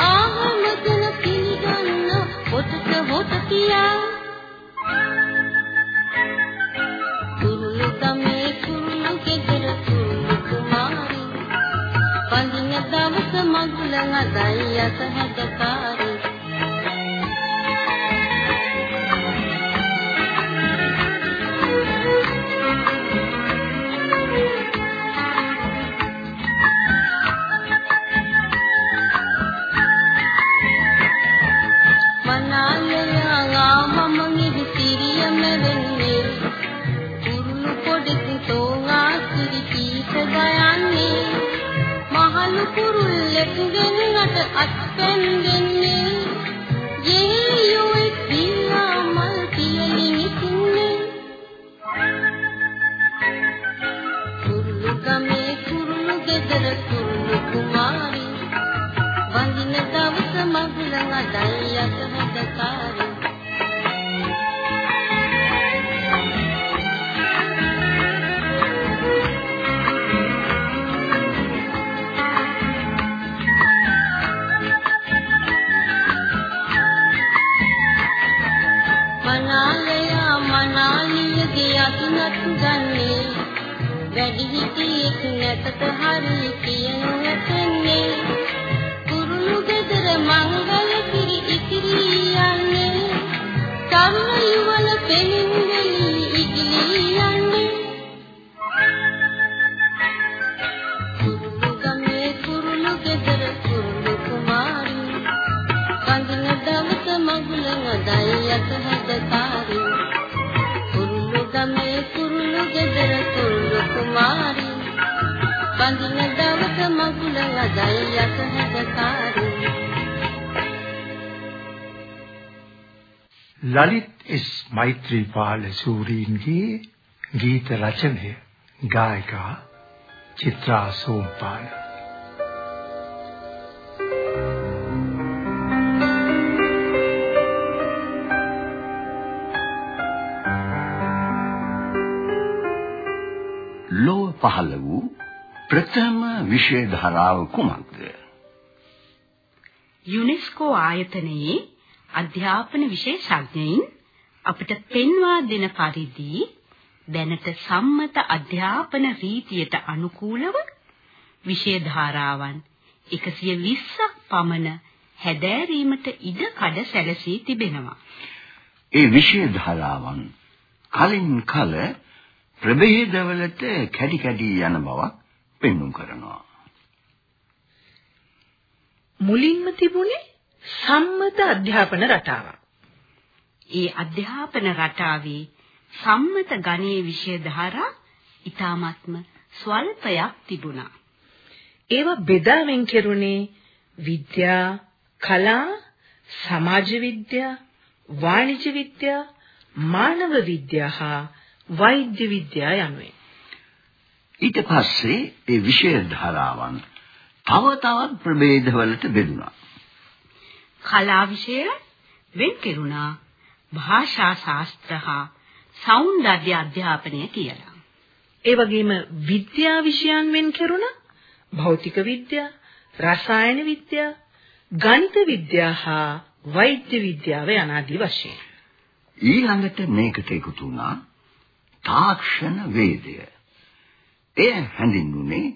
ආහම දෙන පිළිගන්න පොතට හොත තියා. කුරුළු ගමේ කුරුළු ගෙදර කුරුළු කුමාරි. පඳින දවස මගුල අදයි අත හැදකාරි මගුල නදයි අත හැදකාරි කුරුළු ගමේ කුරුළු ගෙදර කුරුළු කුමාරි. වඳින දවස මගුල නදයි අත හැදකාරි ලලිත් එස් මෛත්‍රීපාල සූරීන්ගේ ගීත රචනය ගායිකා චිත්‍රා සෝම්පාල. පහළ වූ ප්‍රථම විෂය ධාරාව කුමක්ද? යුනෙස්කෝ ආයතනයේ අධ්‍යාපන විශේෂඥයින් අපිට පෙන්වා දෙන පරිදි දැනට සම්මත අධ්‍යාපන රීතියට අනුකූලව විෂය ධාරාවන් 120ක් පමණ හැදෑරීමට ඉඩ කඩ සැලසී තිබෙනවා. ඒ විෂය ධාරාවන් කලින් කල ප්‍රභේදවලට කැඩි කැඩි යන බවක් පෙන්වු කරනවා. මුලින්ම තිබුණේ සම්මත අධ්‍යාපන රටාවක්. ඒ අධ්‍යාපන රටාවේ සම්මත ගණයේ විෂය ධාරා ඊ타මත්ම ස්වල්පයක් තිබුණා. ඒවා බෙදා වෙන් කෙරුණේ විද්‍යා, කලා, සමාජ විද්‍යා, වාණිජ විද්‍යා, මානව විද්‍යා හා වෛද්‍ය විද්‍යා යනුවෙන්. ඊට පස්සේ ඒ විෂය ධාරාවන් තව තවත් ප්‍රභේදවලට බෙදුණා. කලා විෂය වෙන් කෙරුණා භාෂා ශාස්ත්‍ර හා සෞන්දර්ය අධ්‍යාපනය කියලා. ඒ වගේම විද්‍යා විෂයන් වෙන් කෙරුණා භෞතික විද්‍යා, රසායන විද්‍යාව, ගණිත විද්‍යාව හා වෛද්‍ය විද්‍යාව යනාදී වශයෙන්. ඊළඟට මේකට එකතු වුණා තාක්ෂණ වේදය. එය හැඳින්වුනේ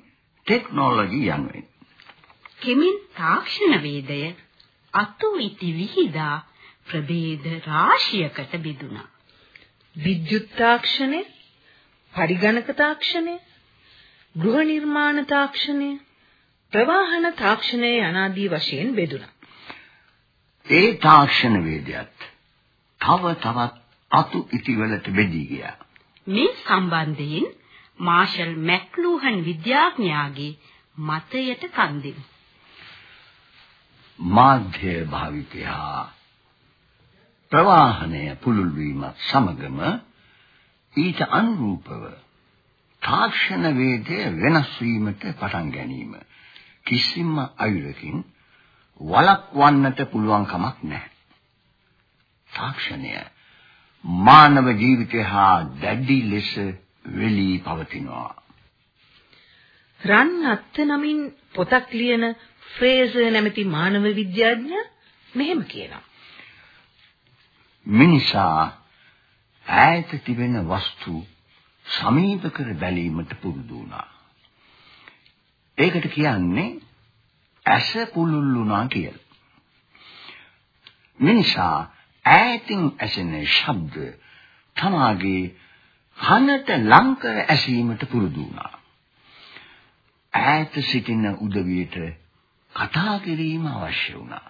ටෙක්නොලොජි යනුවෙන්. කෙමින් තාක්ෂණ වේදය අතු ඉති විහිදා ප්‍රභේද රාශියකට බෙදුණා. විද්‍යුත් තාක්ෂණය, පරිගණක තාක්ෂණය, ගෘහ නිර්මාණ තාක්ෂණය, ප්‍රවාහන තාක්ෂණය යනාදී වශයෙන් බෙදුණා. ඒ තාක්ෂණ වේදයත් තව තවත් අතු ඉතිවලට බෙදී ගියා. මේ සම්බන්ධයෙන් මාෂල් මැක්ලූහන් විද්‍යාඥයාගේ මතයට කන් දෙමු. මාධ්‍ය භාවිතය ප්‍රවාහනය පුළුල් වීමත් සමගම ඊට අනුරූපව තාක්ෂණ වේදය වෙනස් වීමට පටන් ගැනීම කිසිම අයුරකින් වළක්වන්නට පුළුවන් කමක් නැහැ. තාක්ෂණය මානව ජීවිතය හා දැඩි ලෙස වෙලී පවතිනවා. රන් අත්ත නමින් පොතක් ලියන ෆ්‍රේසර් නැමැති මානව විද්‍යාඥයා මෙහෙම කියනවා. මිනිසා ඈත තිබෙන වස්තු සමීප කර බැලීමට පුරුදු වුණා. ඒකට කියන්නේ ඇස පුළුල් වුණා කියලා. මිනිසා ඈතින් ඇසෙන ශබ්ද තමාගේ කනට ලං කර ඇසීමට පුරුදු වුණා. ඈත සිටින උදවියට කතා කිරීම අවශ්‍ය වුණා.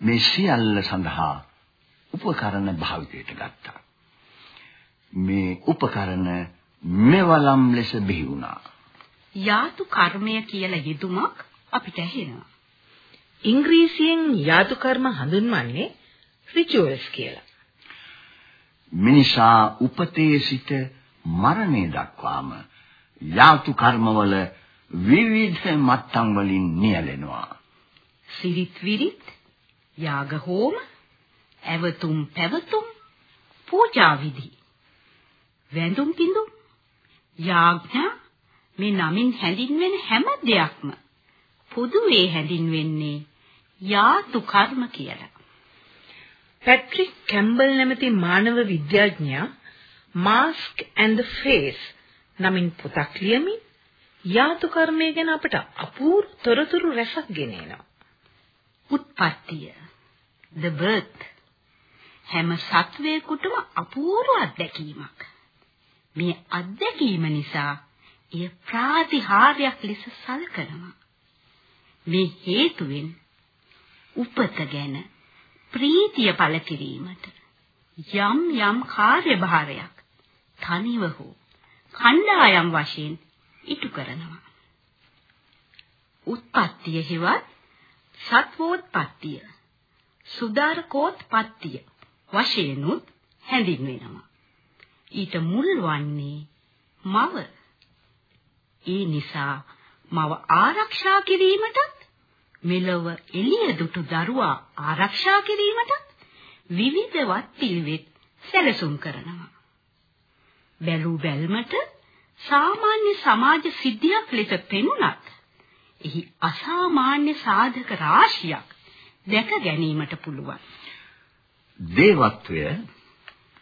මේ සියල්ල සඳහා උපකරණ භාවිතයට ගත්තා. මේ උපකරණ මෙවලම් ලෙස බිහි වුණා. යාතු කර්මය කියලා යෙදුමක් අපිට ඇහෙනවා. ඉංග්‍රීසියෙන් යාතු කර්ම හඳුන්වන්නේ රිචුවල්ස් කියලා. මිනිසා උපතේ සිට මරණය දක්වාම යාතු කර්මවල විවිධ මට්ටම් වලින් නියැලෙනවා. සිරිත් විරිත්, යාග හෝම, ඇවතුම් පැවතුම්, පූජා විධි, වැඳුම් පිඳුම්, යාඥා මේ නමින් හැඳින්වෙන හැම දෙයක්ම පොදුවේ හැඳින්වෙන්නේ යාතු කර්ම කියලා. පැට්‍රික් කැම්බල් නැමැති මානව විද්‍යාඥයා Mask and the Face නමින් පොතක් ලියමින් යාතු කර්මය ගැන අපට අපූර්ව තොරතුරු රැසක් ගෙනෙනවා. උත්පත්තිය the birth හැම සත්වයකටම අපූර්ව අත්දැකීමක්. මේ අත්දැකීම නිසා එය ප්‍රාතිහාර්යයක් ලෙස සලකනවා. මේ හේතුවෙන් උපත ගැන ප්‍රීතිය පළ කිරීමට යම් යම් කාර්යභාරයක් තනිව හෝ කණ්ඩායම් වශයෙන් ඉටු කරනවා. උත්පත්තිය හෙවත් සත්වෝත්පත්තිය සුදාරකෝත්පත්තිය වශයෙන්ුත් හැඳින්වෙනවා. ඊට මුල් වන්නේ මව. ඒ නිසා මව ආරක්ෂා කිරීමටත් මෙලොව එළිය දුටු දරුවා ආරක්ෂා කිරීමටත් විවිධවත් පිළිවෙත් සැලසුම් කරනවා. බැලූ බැල්මට සාමාන්‍ය සමාජ සිද්ධියක් ලෙස පෙනුනත් එහි අසාමාන්‍ය සාධක රාශියක් දැක ගැනීමට පුළුවන්. දේවත්වය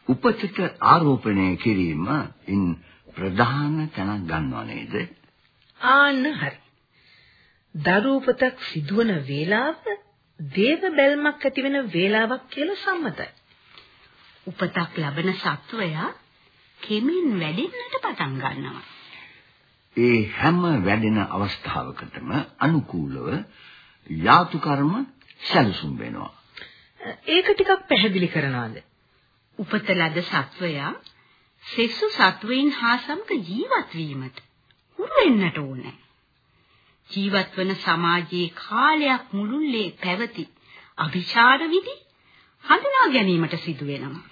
උපතිත ආරෝපණය කිරීම ඉන් ප්‍රධාන තැනක් ගන්නවා නේද? ආන්න හරි. දරූපතක් සිදුවන වේලාව දේව බැල්මක් ඇති වෙන වේලාවක් කියලා සම්මතයි. උපතක් ලබන සත්වයා කෙමින් වැඩෙන්නට පටන් ගන්නවා. ඒ හැම වැඩෙන අවස්ථාවකටම අනුකූලව යාතු කර්ම සැලසුම් වෙනවා. ඒක ටිකක් පැහැදිලි කරනවාද? උපත ලද සත්වයා සෙසු සත්වයින් හා සමග ජීවත් වීමට හුරු වෙන්නට ඕනේ. ජීවත් වන සමාජයේ කාලයක් මුළුල්ලේ පැවති අභිචාර විදි හඳුනා ගැනීමට සිදු වෙනවා.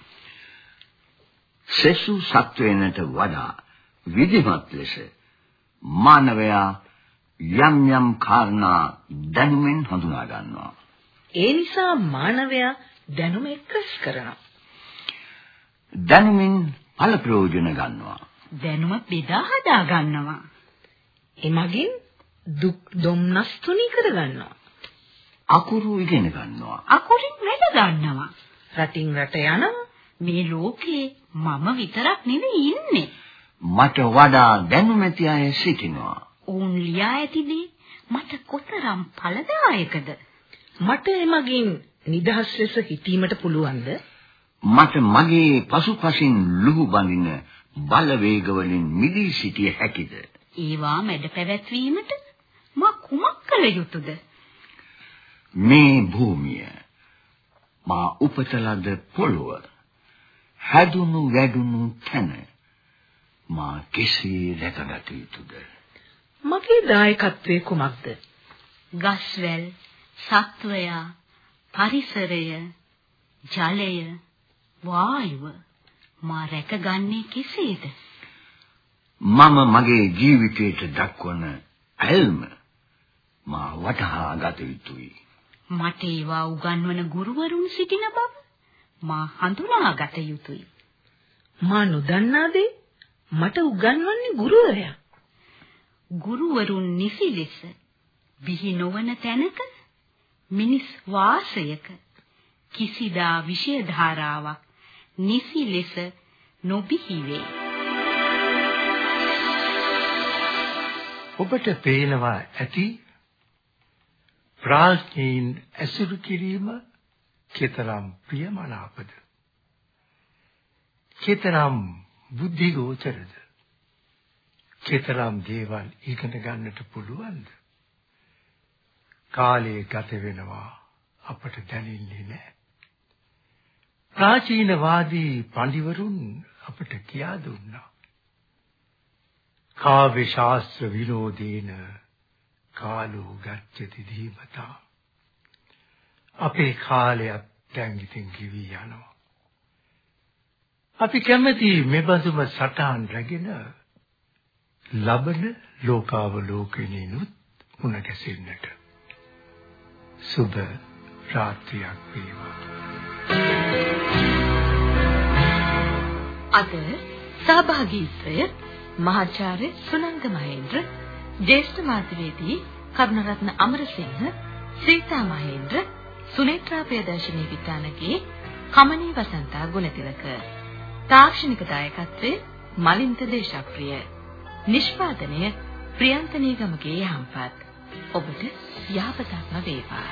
සෙසු සත්වයන්ට වඩා විධිමත් ලෙස මානවයා යම් යම් කාරණා දැනුමින් හඳුනා ගන්නවා. ඒ නිසා මානවයා දැනුම එක්රස් කරනවා. දැනුමින් ඵල ප්‍රයෝජන ගන්නවා. දැනුම බෙදා හදා ගන්නවා. එමගින් දුක් දුම්නස් තුනී කරගන්නවා. අකුරු ඉගෙන ගන්නවා. අකුරින් වැඩ ගන්නවා. රටින් රට යනවා. මේ ලෝකේ මම විතරක් නෙවෙයි ඉන්නේ. මට වඩා දැනුමැති අය සිටිනවා. ඔවුන් ලියා ඇති දේ මට කොතරම් ඵලදායකද? මට එමගින් නිදහස් ලෙස හිතීමට පුළුවන්ද? මට මගේ පසුපසින් ලුහු බඳින බලවේග වලින් මිදී සිටිය හැකිද? ඒවා මැඩ පැවැත්වීමට මා කුමක් කළ යුතුද? මේ භූමිය මා උපත ලද පොළොව හැදුණු වැඩුණු තැන මා කෙසේ රැකගත යුතුද? මගේ දායකත්වයේ කුමක්ද? ගස්වැල්, සත්වයා, පරිසරය, ජලය, වායුව මා රැකගන්නේ කෙසේද? මම මගේ ජීවිතයට දක්වන ඇල්ම මා වටහා ගත යුතුයි. මට ඒවා උගන්වන ගුරුවරුන් සිටින බව මා හඳුනා ගත යුතුයි. මා නොදන්නා දේ මට උගන්වන්නේ ගුරුවරයා. ගුරුවරුන් නිසි ලෙස බිහි නොවන තැනක මිනිස් වාසයක කිසිදා විෂය ධාරාවක් නිසි ලෙස නොබිහි වේ. ඔබට පේනවා ඇති ප්‍රාඥයින් ඇසුරු කිරීම කතරම් ප්‍රියමනාපද? කතරම් බුද්ධිගෝචරද? කතරම් දේවල් ඉගෙන ගන්නට පුළුවන්ද? කාලය ගත වෙනවා අපට දැනෙන්නේ නැහැ. ප්‍රාචීනවාදී පඬිවරුන් අපට කියා දුන්නා. කාව්‍ය ශාස්ත්‍ර විනෝදේන කාලෝ ගච්ඡති දීමතා අපේ කාලයක් දැන් ඉතින් කිවි යනවා. අපි කැමති මෙබඳුම සටහන් රැගෙන ලබන ලෝකාවලෝකෙනිනුත් මුණ ගැසෙන්නට. සුබ රාත්‍රියක් වේවා. අද සහභාගීත්වය මහාචාර්ය සුනන්ද මහේන්ද්‍ර ජ්‍යෙෂ්ඨ මාධ්‍යවේදී කරුණරත්න අමරසිංහ සීතා මහේන්ද්‍ර සුනේත්‍රා ප්‍රියදර්ශිනී විතානගේ කමනී වසන්තා ගුණතිලක තාක්ෂණික දායකත්වයේ මලින්ත දේශප්‍රිය. නිෂ්පාදනය ප්‍රියන්ත නීගමගේ යහම්පත්. ඔබට යහපතක්ම වේවා.